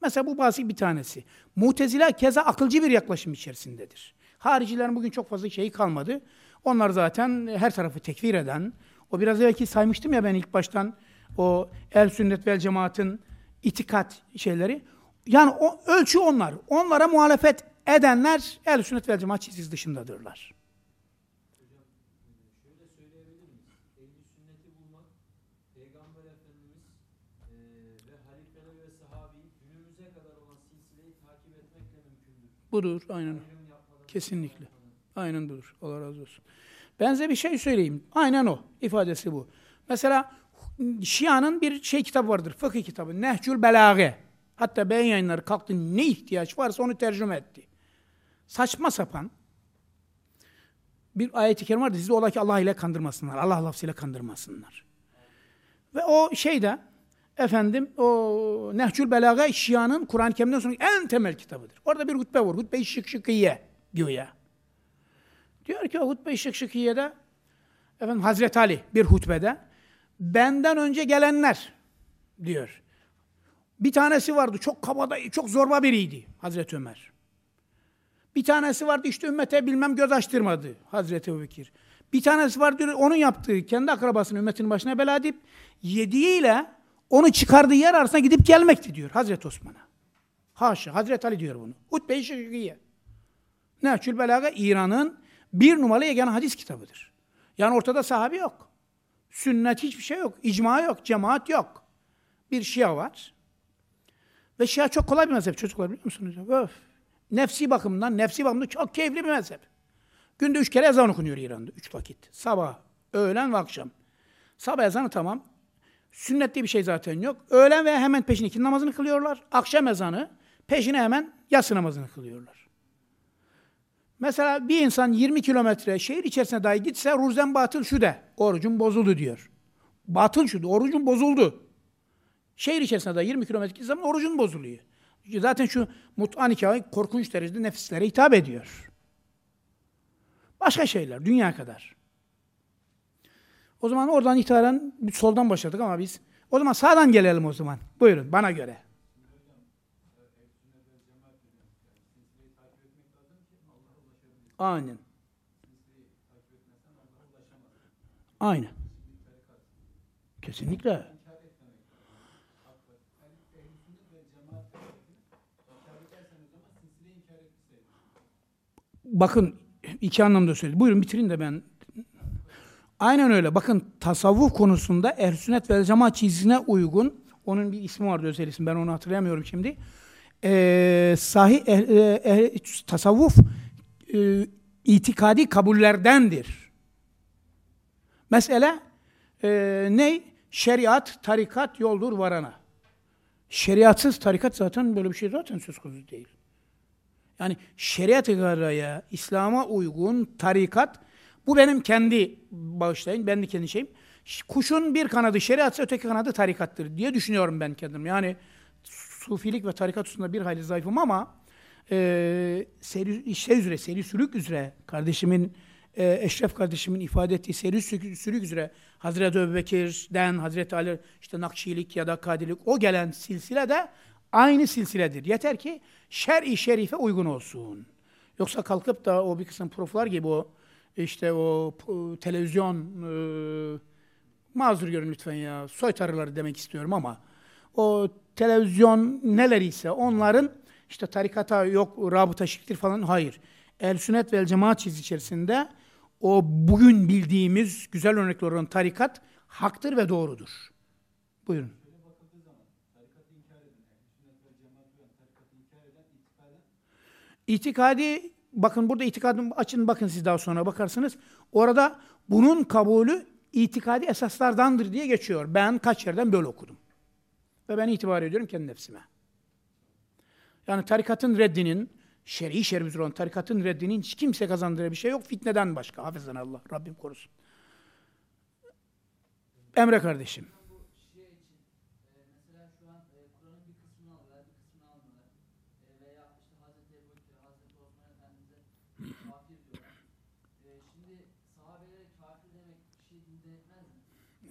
Mesela bu basit bir tanesi. Mutezile keza akılcı bir yaklaşım içerisindedir. Haricilerin bugün çok fazla şeyi kalmadı. Onlar zaten her tarafı tekfir eden, o biraz evvelki saymıştım ya ben ilk baştan o el sünnet vel cemaatin itikat şeyleri. Yani o ölçü onlar. Onlara muhalefet edenler el sünnet vel cemaat çizgisi dışındadırlar. Budur, aynen. Kesinlikle. Aynen budur. Allah razı olsun. Ben size bir şey söyleyeyim. Aynen o. ifadesi bu. Mesela Şia'nın bir şey kitabı vardır. Fıkıh kitabı. Nehcül Belâge. Hatta beyin yayınları kalktı. Ne ihtiyaç varsa onu tercüme etti. Saçma sapan bir ayet-i kerim vardı. Sizi ola ki Allah ile kandırmasınlar. Allah lafzıyla kandırmasınlar. Ve o şeyde efendim o Nehcül Belaga Şia'nın Kur'an-ı Kerim'den sonra en temel kitabıdır. Orada bir hutbe var. Hutbe-i Şık Şıkiye ya. Diyor ki o hutbe-i Şık Şıkiye'de efendim Hazreti Ali bir hutbede benden önce gelenler diyor. Bir tanesi vardı çok kabada, çok zorba biriydi Hazreti Ömer. Bir tanesi vardı işte ümmete bilmem göz açtırmadı Hazreti Ebubekir. Bir tanesi var diyor onun yaptığı kendi akrabasını ümmetin başına bela deyip yediğiyle onu çıkardığı yer arasına gidip gelmekti diyor Hazreti Osman'a. Haşa Hazreti Ali diyor bunu. Hutbe-i Şekiye. Nehçül Belaga İran'ın bir numaralı yegane hadis kitabıdır. Yani ortada sahabi yok. Sünnet hiçbir şey yok. İcma yok. Cemaat yok. Bir Şia var. Ve Şia çok kolay bir mezhep çocuklar biliyor musunuz? Öf. Nefsi bakımdan, nefsi bakımdan çok keyifli bir mezhep. Günde üç kere ezan okunuyor İran'da. Üç vakit. Sabah, öğlen ve akşam. Sabah ezanı tamam. Sünnetli bir şey zaten yok. Öğlen ve hemen peşine iki namazını kılıyorlar. Akşam ezanı peşine hemen yatsı namazını kılıyorlar. Mesela bir insan 20 kilometre şehir içerisine dahi gitse ruzen batıl şu de. Orucun bozuldu diyor. Batıl şu orucun bozuldu. Şehir içerisinde dahi 20 kilometre zaman orucun bozuluyor. Zaten şu mut'a nikahı korkunç derecede nefislere hitap ediyor. Başka şeyler, dünya kadar. O zaman oradan itibaren soldan başladık ama biz. O zaman sağdan gelelim o zaman. Buyurun bana göre. Aynen. Aynen. Kesinlikle. Bakın iki anlamda söyledi. Buyurun bitirin de ben. Aynen öyle. Bakın tasavvuf konusunda ehl sünnet ve cemaat çizgisine uygun onun bir ismi vardı özel isim. Ben onu hatırlayamıyorum şimdi. Ee, sahih eh, eh, tasavvuf e, itikadi kabullerdendir. Mesele e, ne? Şeriat, tarikat yoldur varana. Şeriatsız tarikat zaten böyle bir şey zaten söz konusu değil. Yani şeriat-ı İslam'a uygun tarikat, bu benim kendi bağışlayın, ben de kendi şeyim. Kuşun bir kanadı şeriatsa öteki kanadı tarikattır diye düşünüyorum ben kendim. Yani sufilik ve tarikat üstünde bir hayli zayıfım ama e, seri, şey üzere, seri sülük üzere kardeşimin, e, Eşref kardeşimin ifade ettiği seri sülük, sülük üzere Hazreti Ebubekir'den, Hazreti Ali, işte Nakşilik ya da Kadilik o gelen silsile de aynı silsiledir. Yeter ki şer-i şerife uygun olsun. Yoksa kalkıp da o bir kısım proflar gibi o işte o televizyon e, mazur görün lütfen ya soytarıları demek istiyorum ama o televizyon neler ise onların işte tarikata yok rabıta şirktir falan hayır. El sünnet ve el cemaat çizgi içerisinde o bugün bildiğimiz güzel örnekler olan tarikat haktır ve doğrudur. Buyurun. İtikadi, bakın burada itikadın açın bakın siz daha sonra bakarsınız. Orada bunun kabulü itikadi esaslardandır diye geçiyor. Ben kaç yerden böyle okudum. Ve ben itibar ediyorum kendi nefsime. Yani tarikatın reddinin, şer'i şerimiz olan tarikatın reddinin hiç kimse kazandığı bir şey yok. Fitneden başka. Hafizan Allah. Rabbim korusun. Emre kardeşim.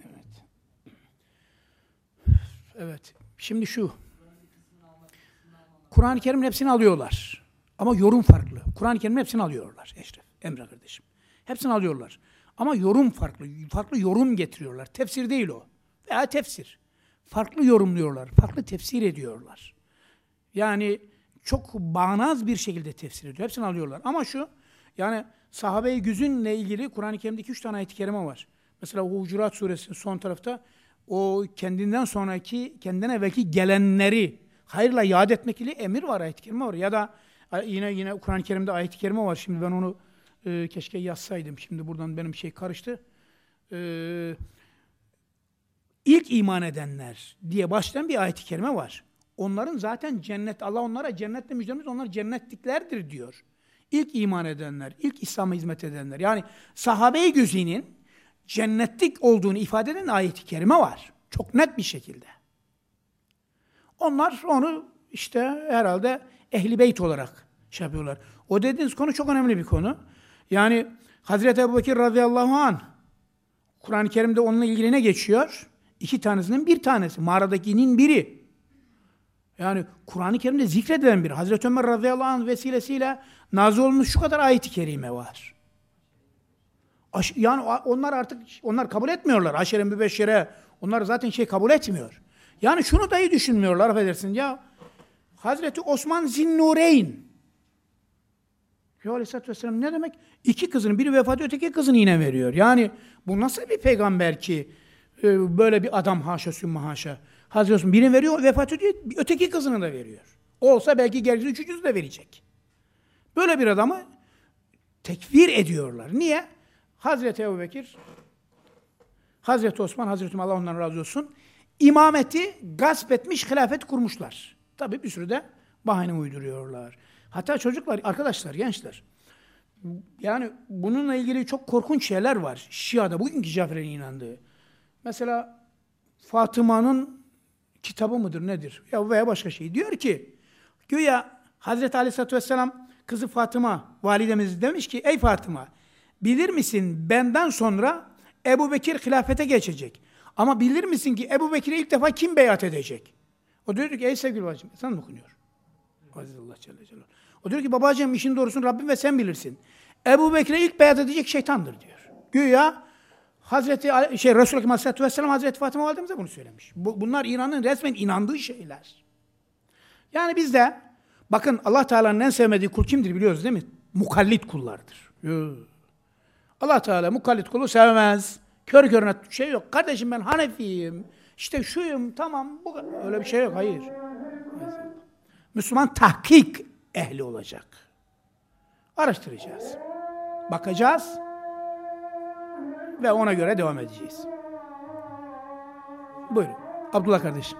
Evet. Evet. Şimdi şu. Kur'an-ı Kerim'in hepsini alıyorlar. Ama yorum farklı. Kur'an-ı Kerim'in hepsini alıyorlar Eşref, Emre kardeşim. Hepsini alıyorlar. Ama yorum farklı. Farklı yorum getiriyorlar. Tefsir değil o. Veya tefsir. Farklı yorumluyorlar. Farklı tefsir ediyorlar. Yani çok bağnaz bir şekilde tefsir ediyor. Hepsini alıyorlar. Ama şu, yani sahabe-i güzünle ilgili Kur'an-ı Kerim'deki üç tane ayet-i kerime var. Mesela Hucurat suresinin son tarafta o kendinden sonraki, kendinden evvelki gelenleri hayırla yad etmek ile emir var, ayet-i kerime var. Ya da yine yine Kur'an-ı Kerim'de ayet-i kerime var. Şimdi ben onu e, keşke yazsaydım. Şimdi buradan benim şey karıştı. E, ilk iman edenler diye başlayan bir ayet-i kerime var. Onların zaten cennet, Allah onlara cennetle müjdemiz, onlar cennetliklerdir diyor. İlk iman edenler, ilk İslam'a hizmet edenler. Yani sahabe-i güzinin cennetlik olduğunu ifade eden ayet-i kerime var. Çok net bir şekilde. Onlar onu işte herhalde ehli beyt olarak şey yapıyorlar. O dediğiniz konu çok önemli bir konu. Yani Hazreti Ebu Bekir radıyallahu an Kur'an-ı Kerim'de onunla ilgili ne geçiyor? İki tanesinin bir tanesi. Mağaradakinin biri. Yani Kur'an-ı Kerim'de zikredilen biri. Hazreti Ömer radıyallahu anh vesilesiyle nazı olmuş şu kadar ayet-i kerime var. Yani onlar artık onlar kabul etmiyorlar. Aşere mübeşşere onlar zaten şey kabul etmiyor. Yani şunu dahi düşünmüyorlar affedersin ya. Hazreti Osman Zinnureyn ya Aleyhisselatü Vesselam ne demek? İki kızını, biri vefat öteki kızını yine veriyor. Yani bu nasıl bir peygamber ki e, böyle bir adam haşa sümme haşa. Hazreti Osman birini veriyor, vefat ediyor, öteki kızını da veriyor. Olsa belki gerisi üçüncüsü de verecek. Böyle bir adamı tekfir ediyorlar. Niye? Hazreti Ebu Bekir, Hazreti Osman, Hazreti Allah ondan razı olsun, imameti gasp etmiş, hilafet kurmuşlar. Tabi bir sürü de bahane uyduruyorlar. Hatta çocuklar, arkadaşlar, gençler, yani bununla ilgili çok korkunç şeyler var. Şia'da, bugünkü Cafer'in inandığı. Mesela Fatıma'nın kitabı mıdır nedir? Ya veya başka şey. Diyor ki, güya Hazreti Aleyhisselatü Vesselam kızı Fatıma, validemiz demiş ki, ey Fatıma, bilir misin benden sonra Ebu Bekir hilafete geçecek. Ama bilir misin ki Ebu Bekir'e ilk defa kim beyat edecek? O diyor ki ey sevgili bacım, sen mi okunuyor? Aziz Allah Celle Celaluhu. O diyor ki babacığım işin doğrusunu Rabbim ve sen bilirsin. Ebu Bekir'e ilk beyat edecek şeytandır diyor. Güya Hazreti şey Resulullah Aleyhisselatü Vesselam Hazreti Fatıma validemize bunu söylemiş. Bu, bunlar İran'ın resmen inandığı şeyler. Yani biz de bakın Allah Teala'nın en sevmediği kul kimdir biliyoruz değil mi? Mukallit kullardır. Allah Teala mukallit kulu sevmez. Kör körüne şey yok. Kardeşim ben Hanefiyim. İşte şuyum tamam. Bu öyle bir şey yok. Hayır. Müslüman tahkik ehli olacak. Araştıracağız. Bakacağız. Ve ona göre devam edeceğiz. Buyurun. Abdullah kardeşim.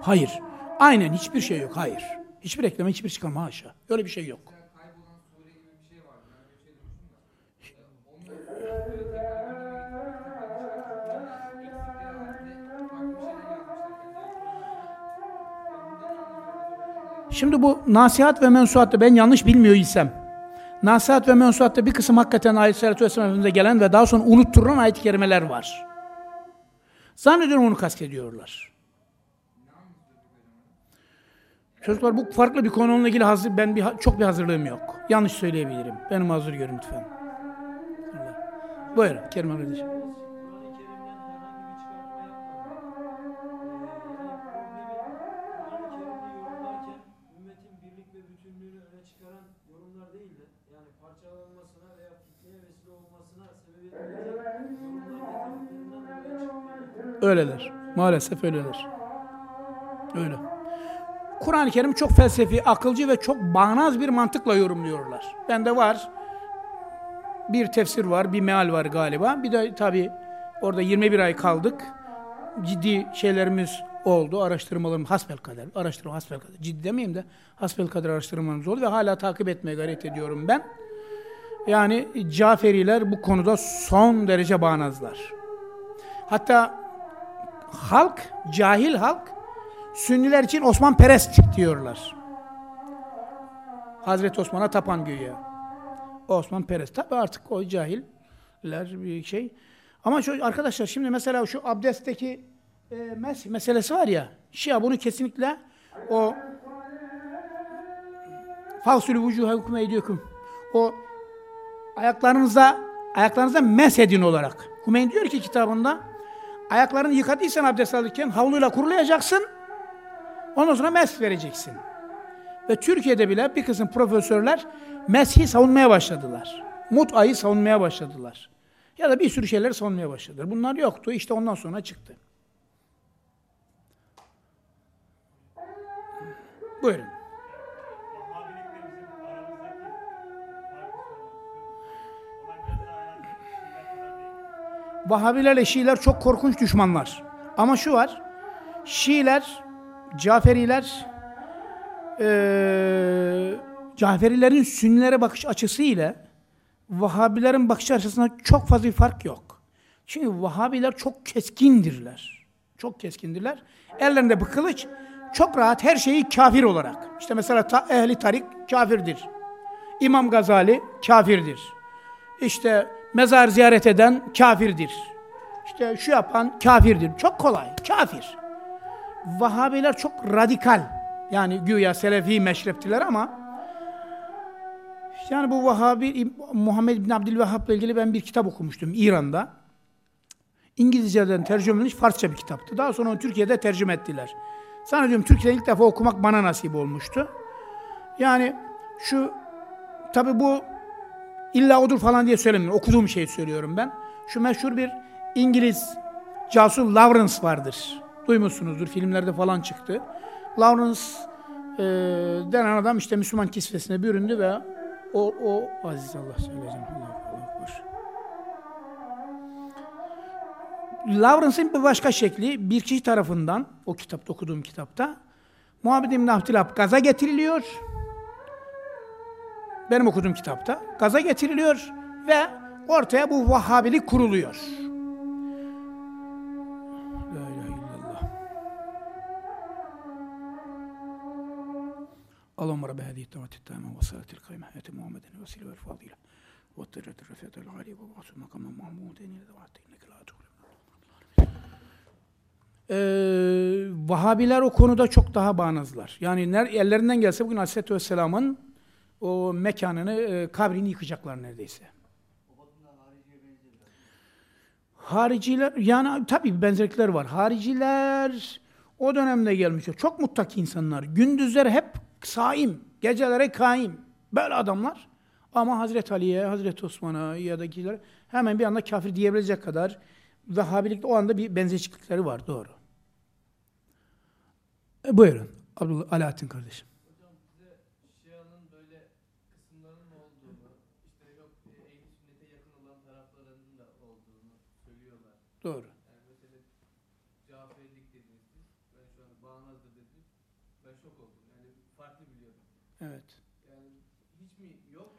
Hayır. Aynen hiçbir şey yok. Hayır. Hiçbir ekleme, hiçbir çıkarma haşa. Öyle bir şey yok. Şimdi bu nasihat ve mensuatta ben yanlış bilmiyor isem, nasihat ve mensuatta bir kısım hakikaten Aleyhisselatü Vesselam Efendimiz'e gelen ve daha sonra unutturulan ayet-i kerimeler var. Zannediyorum onu kastediyorlar. Çocuklar bu farklı bir konu onunla ilgili hazır, ben bir, çok bir hazırlığım yok. Yanlış söyleyebilirim. Benim hazır görün lütfen. Buyurun Kerim kardeşim. Öyleler. Maalesef öyleler. Öyle. Kur'an-ı Kerim çok felsefi, akılcı ve çok bağnaz bir mantıkla yorumluyorlar. Bende var. Bir tefsir var, bir meal var galiba. Bir de tabi orada 21 ay kaldık. Ciddi şeylerimiz oldu. Araştırmalarım hasbel kader. Araştırma hasbel kader. Ciddi demeyeyim de hasbel kader araştırmalarımız oldu ve hala takip etmeye gayret ediyorum ben. Yani Caferiler bu konuda son derece bağnazlar. Hatta halk, cahil halk Sünniler için Osman Perest diyorlar. Hazreti Osman'a tapan güya. Osman Perest. Tabi artık o cahiller bir şey. Ama şu arkadaşlar şimdi mesela şu abdestteki e, mes meselesi var ya. Şia bunu kesinlikle o Fasulü vucuha hükme ediyorkum. O ayaklarınıza ayaklarınıza mesedin olarak. Hümeyn diyor ki kitabında Ayaklarını yıkadıysan abdest alırken havluyla kurulayacaksın. Ondan sonra mesh vereceksin. Ve Türkiye'de bile bir kısım profesörler meshi savunmaya başladılar. Mut'ayı savunmaya başladılar. Ya da bir sürü şeyleri savunmaya başladılar. Bunlar yoktu. İşte ondan sonra çıktı. Buyurun. Vahabilerle Şiiler çok korkunç düşmanlar. Ama şu var, Şiiler, Caferiler, e, Caferilerin Sünnilere bakış açısı ile Vahabilerin bakış açısında çok fazla bir fark yok. Çünkü Vahabiler çok keskindirler. Çok keskindirler. Ellerinde bir kılıç. Çok rahat her şeyi kafir olarak. İşte mesela ta, ehli tarik kafirdir. İmam Gazali kafirdir. İşte mezar ziyaret eden kafirdir. İşte şu yapan kafirdir. Çok kolay. Kafir. Vahabiler çok radikal. Yani güya Selefi meşreptiler ama yani bu Vahabi Muhammed bin Abdülvehhab ile ilgili ben bir kitap okumuştum İran'da. İngilizceden tercüme edilmiş Farsça bir kitaptı. Daha sonra onu Türkiye'de tercüme ettiler. Sana diyorum Türkiye'de ilk defa okumak bana nasip olmuştu. Yani şu tabi bu illa odur falan diye söylemiyorum. Okuduğum şeyi söylüyorum ben. Şu meşhur bir İngiliz casus Lawrence vardır. Duymuşsunuzdur. Filmlerde falan çıktı. Lawrence e, denen adam işte Müslüman kisvesine büründü ve o, o aziz Allah söyleyeceğim. Lawrence'ın bir başka şekli bir kişi tarafından o kitapta okuduğum kitapta Muhammed İbn Abdülhab gaza getiriliyor benim okuduğum kitapta gaza getiriliyor ve ortaya bu Vahhabilik kuruluyor. La ilahe illallah. Allahümme Rabbe hedihi tevati tâme ve salatil kayme heyeti Muhammedin vesile vel fadile. Ve tırretir refetel alî ve vâsûl makamın mahmûdin ile devâttı ee, Vahabiler o konuda çok daha bağnazlar. Yani ner, ellerinden gelse bugün Aleyhisselatü Vesselam'ın o mekanını, e, kabrini yıkacaklar neredeyse. Hariciler, yani tabii benzerlikler var. Hariciler o dönemde gelmişler. Çok muttaki insanlar. Gündüzler hep saim, gecelere kaim. Böyle adamlar. Ama Hazreti Ali'ye, Hazreti Osman'a ya da kişiler hemen bir anda kafir diyebilecek kadar Vehhabilikte o anda bir benzerlikleri var. Doğru. E, buyurun. Abdullah Alaaddin kardeşim. Hocam size Şia'nın böyle kısımlarının olduğunu, işte yok e, ehl sünnete yakın olan taraflarının da olduğunu söylüyorlar. Doğru. Yani mesela Caferlik dediniz siz. Ben şu an Bağnaz'da dedim. Ben şok oldum. Yani farklı biliyordum. Evet. Yani hiç mi yok?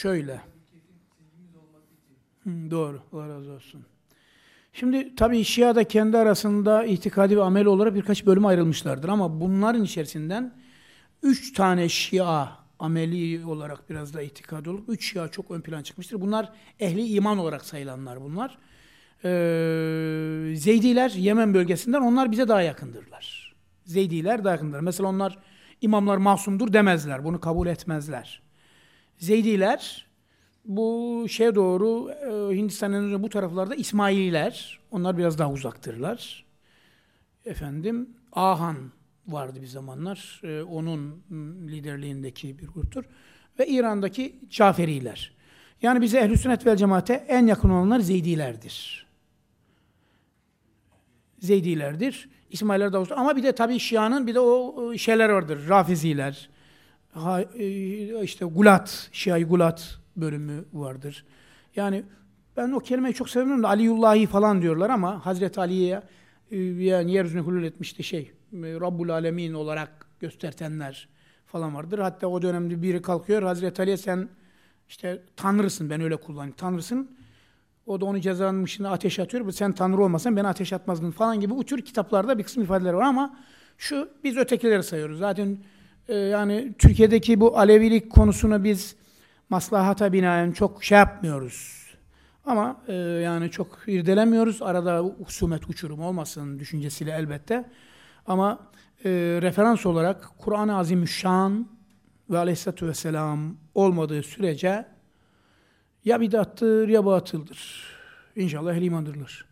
Şöyle. Hı, doğru. Allah razı olsun. Şimdi tabii Şia da kendi arasında itikadi ve amel olarak birkaç bölüm ayrılmışlardır ama bunların içerisinden üç tane Şia ameli olarak biraz da itikadi olup üç Şia çok ön plan çıkmıştır. Bunlar ehli iman olarak sayılanlar bunlar. Ee, Zeydiler Yemen bölgesinden onlar bize daha yakındırlar. Zeydiler daha yakındır. Mesela onlar imamlar masumdur demezler. Bunu kabul etmezler. Zeydiler bu şeye doğru e, Hindistan'ın bu taraflarda İsmaililer. Onlar biraz daha uzaktırlar. Efendim Ahan vardı bir zamanlar. E, onun liderliğindeki bir gruptur. Ve İran'daki Caferiler. Yani bize ehl sünnet vel cemaate en yakın olanlar Zeydilerdir. Zeydilerdir. İsmaililer uzak. Ama bir de tabii Şia'nın bir de o şeyler vardır. Rafiziler. Ha, e, işte Gulat, Şia Gulat bölümü vardır. Yani ben o kelimeyi çok sevmiyorum da Aliyullahi falan diyorlar ama Hazreti Ali'ye e, yani yeryüzüne hulul etmişti şey e, Rabbul Alemin olarak göstertenler falan vardır. Hatta o dönemde biri kalkıyor Hazreti Ali'ye sen işte tanrısın ben öyle kullanayım. Tanrısın. O da onu cezalanmışına ateş atıyor. Sen tanrı olmasan ben ateş atmazdın falan gibi bu kitaplarda bir kısım ifadeler var ama şu biz ötekileri sayıyoruz. Zaten e, yani Türkiye'deki bu Alevilik konusunu biz maslahata binaen çok şey yapmıyoruz. Ama e, yani çok irdelemiyoruz. Arada husumet uçurum olmasın düşüncesiyle elbette. Ama e, referans olarak Kur'an-ı Azimüşşan ve Aleyhisselatü Vesselam olmadığı sürece ya bidattır ya batıldır. İnşallah ehli imandırlar.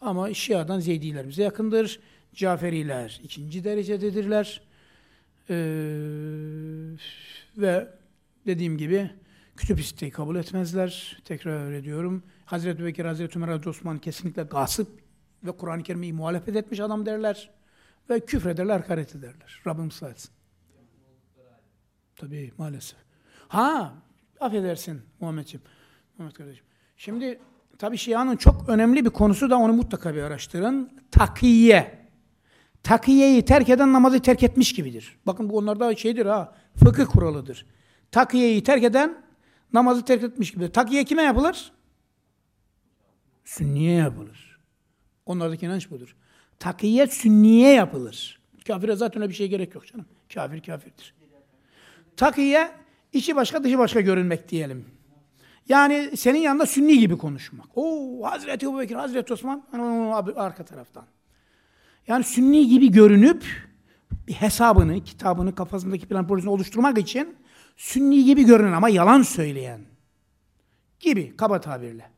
Ama Şia'dan Zeydiler bize yakındır. Caferiler ikinci derecededirler. Ee, ve dediğim gibi kütüp isteği kabul etmezler. Tekrar ediyorum. Hazreti Bekir, Hazreti Ömer, Hazreti Osman kesinlikle gasip ve Kur'an-ı Kerim'i muhalefet etmiş adam derler. Ve küfrederler, hakaret ederler. Rabbim ıslah. Tabii maalesef. Ha, affedersin Muhammedciğim. Muhammed kardeşim. Şimdi tabii Şia'nın çok önemli bir konusu da onu mutlaka bir araştırın. Takiye. Takiyeyi terk eden namazı terk etmiş gibidir. Bakın bu onlarda şeydir ha, fıkıh kuralıdır. Takiyeyi terk eden namazı terk etmiş gibidir. Takiye kime yapılır? Sünniye yapılır. Onlardaki inanç budur. Takiye sünniye yapılır. Kafire zaten öyle bir şey gerek yok canım. Kafir kafirdir. Takiye içi başka dışı başka görünmek diyelim. Yani senin yanında sünni gibi konuşmak. O Hazreti Ebubekir, Hazreti Osman arka taraftan. Yani sünni gibi görünüp bir hesabını, kitabını, kafasındaki plan projesini oluşturmak için sünni gibi görünen ama yalan söyleyen gibi kaba tabirle.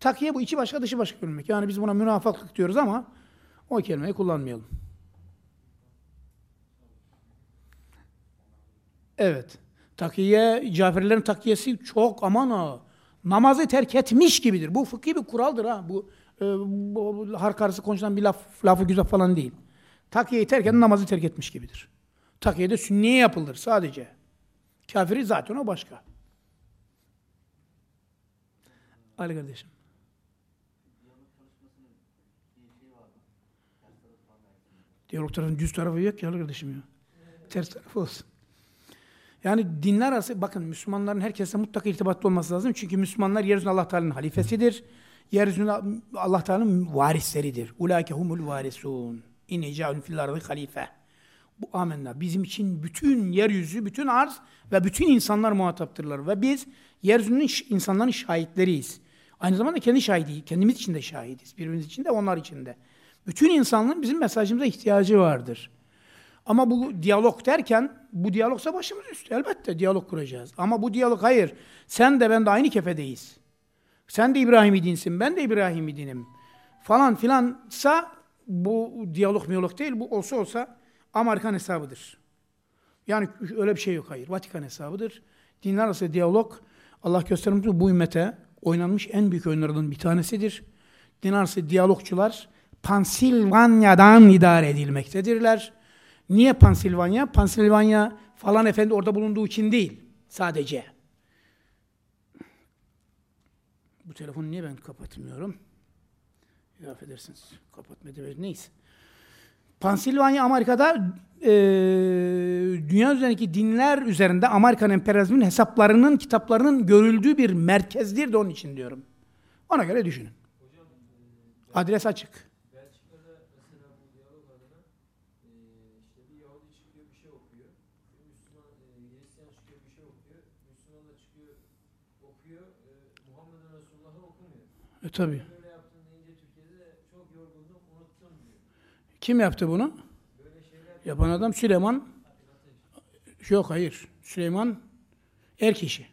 Takiye bu içi başka dışı başka görünmek. Yani biz buna münafıklık diyoruz ama o kelimeyi kullanmayalım. Evet. Takiye, Caferlerin takiyesi çok aman ha. Namazı terk etmiş gibidir. Bu fıkhi bir kuraldır ha. Bu, e, hark arası konuşulan bir laf, lafı güzel falan değil. Takiyeyi terk eden namazı terk etmiş gibidir. Takiye de sünniye yapılır sadece. Kafiri zaten o başka. Ali kardeşim. Diyalog tarafının düz tarafı yok Ali kardeşim ya. Ters tarafı olsun. Yani dinler arası bakın Müslümanların herkese mutlaka irtibatlı olması lazım. Çünkü Müslümanlar yeryüzünde Allah Teala'nın halifesidir. Yeryüzünde Allah Teala'nın varisleridir. Ulaike humul varisun. İnne ca'un fil ardı halife. Bu amenna. Bizim için bütün yeryüzü, bütün arz ve bütün insanlar muhataptırlar. Ve biz yeryüzünün insanların şahitleriyiz. Aynı zamanda kendi şahidiyiz. Kendimiz için de şahidiz. Birbirimiz için de onlar için de. Bütün insanların bizim mesajımıza ihtiyacı vardır. Ama bu diyalog derken, bu diyalogsa başımız üstü. Elbette diyalog kuracağız. Ama bu diyalog hayır. Sen de ben de aynı kefedeyiz. Sen de İbrahim'i dinsin, ben de İbrahim'i dinim. Falan filansa bu diyalog miyolog değil. Bu olsa olsa Amerikan hesabıdır. Yani öyle bir şey yok hayır. Vatikan hesabıdır. Dinler arası diyalog Allah göstermiş bu ümmete oynanmış en büyük oyunlardan bir tanesidir. Dinler arası diyalogçular Pansilvanya'dan idare edilmektedirler. Niye Pansilvanya? Pansilvanya falan efendi orada bulunduğu için değil. Sadece. Bu telefonu niye ben kapatmıyorum? Ya affedersiniz. Kapatma demez. Neyse. Pansilvanya Amerika'da e, dünya üzerindeki dinler üzerinde Amerikan emperyalizminin hesaplarının, kitaplarının görüldüğü bir merkezdir de onun için diyorum. Ona göre düşünün. Adres açık. E tabi. Kim yaptı bunu? Yapan adam Süleyman. Yok hayır. Süleyman Erkişi.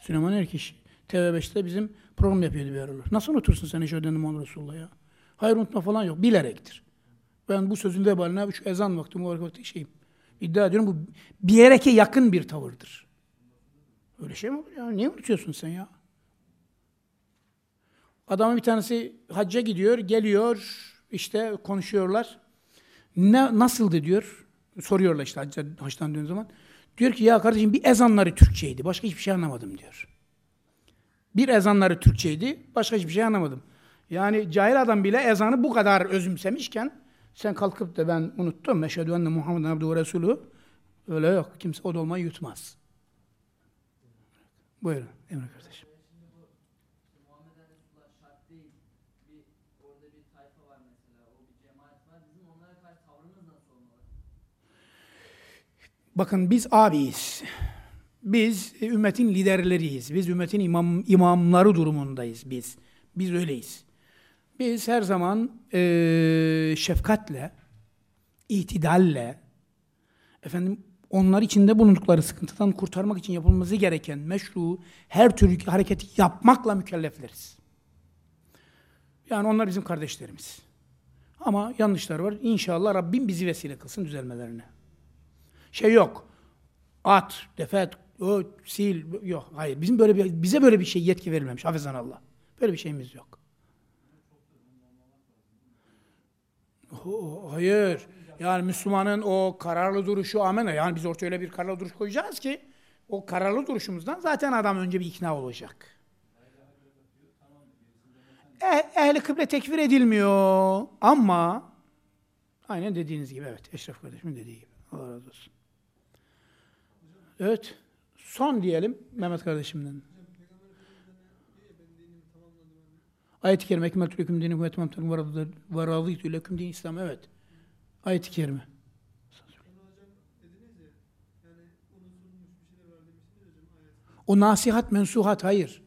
Süleyman Erkişi. TV5'te bizim program yapıyordu bir aralar. Nasıl unutursun sen Eşhedü Muhammed Resulullah ya? Hayır unutma falan yok. Bilerektir. Ben bu sözün vebaline şu ezan vakti, mübarek vakti şeyim. İddia ediyorum bu bir yereke yakın bir tavırdır. Öyle şey mi olur ya? Niye unutuyorsun sen ya? Adamın bir tanesi hacca gidiyor, geliyor, işte konuşuyorlar. Ne, nasıldı diyor. Soruyorlar işte hacca, haçtan döndüğü zaman. Diyor ki ya kardeşim bir ezanları Türkçeydi. Başka hiçbir şey anlamadım diyor. Bir ezanları Türkçeydi. Başka hiçbir şey anlamadım. Yani cahil adam bile ezanı bu kadar özümsemişken sen kalkıp da ben unuttum. Meşhedü enne Muhammeden abdü ve Resulü. Öyle yok. Kimse o dolmayı yutmaz. Buyurun Emre kardeşim. Bakın biz abiyiz. Biz ümmetin liderleriyiz. Biz ümmetin imam, imamları durumundayız biz. Biz öyleyiz. Biz her zaman e, şefkatle, itidalle, efendim onlar içinde bulundukları sıkıntıdan kurtarmak için yapılması gereken meşru her türlü hareketi yapmakla mükellefleriz. Yani onlar bizim kardeşlerimiz. Ama yanlışlar var. İnşallah Rabbim bizi vesile kılsın düzelmelerine. Şey yok. At, defet, o, sil, yok. Hayır. Bizim böyle bir, bize böyle bir şey yetki verilmemiş. Hafizan Allah. Böyle bir şeyimiz yok. Hayır. Yani Müslümanın o kararlı duruşu amenna. Yani biz ortaya öyle bir kararlı duruş koyacağız ki o kararlı duruşumuzdan zaten adam önce bir ikna olacak. Eh, ehli kıble tekfir edilmiyor ama aynen dediğiniz gibi evet Eşref kardeşimin dediği gibi. Allah razı olsun. Evet. Son diyelim Mehmet kardeşimden. Ayet-i kerime ekmeltü leküm dini ve etmemtüm ve radıytü leküm din İslam. Evet. Ayet-i kerime. O nasihat, mensuhat hayır.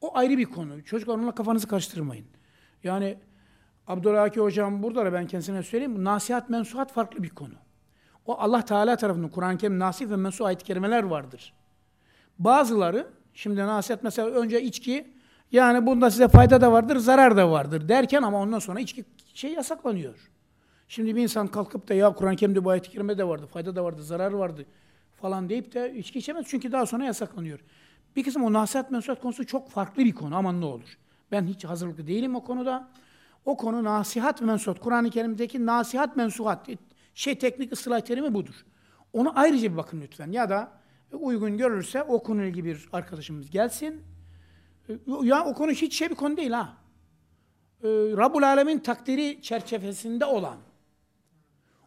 O ayrı bir konu. Çocuklar onunla kafanızı karıştırmayın. Yani Abdülhaki hocam burada da ben kendisine söyleyeyim. Nasihat, mensuhat farklı bir konu. O Allah Teala tarafından Kur'an-ı Kerim nasih ve mensuh ayet-i kerimeler vardır. Bazıları şimdi nasihat mesela önce içki yani bunda size fayda da vardır, zarar da vardır derken ama ondan sonra içki şey yasaklanıyor. Şimdi bir insan kalkıp da ya Kur'an-ı Kerim'de bu kerime de vardı, fayda da vardı, zarar vardı falan deyip de içki içemez çünkü daha sonra yasaklanıyor. Bir kısım o nasihat mensuhat konusu çok farklı bir konu aman ne olur. Ben hiç hazırlıklı değilim o konuda. O konu nasihat mensuhat. Kur'an-ı Kerim'deki nasihat mensuhat. Şey teknik ıslah terimi budur. Onu ayrıca bir bakın lütfen. Ya da uygun görürse o konuyla ilgili bir arkadaşımız gelsin. Ya o konu hiç şey bir konu değil ha. Ee, Rabbul Alemin takdiri çerçevesinde olan,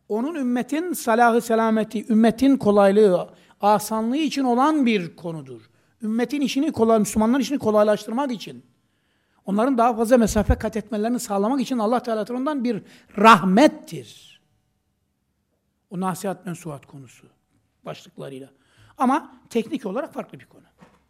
onun ümmetin salahı selameti, ümmetin kolaylığı, asanlığı için olan bir konudur. Ümmetin işini kolay, Müslümanların işini kolaylaştırmak için, onların daha fazla mesafe kat etmelerini sağlamak için Allah Teala tarafından bir rahmettir. O nasihat mensuhat konusu başlıklarıyla. Ama teknik olarak farklı bir konu.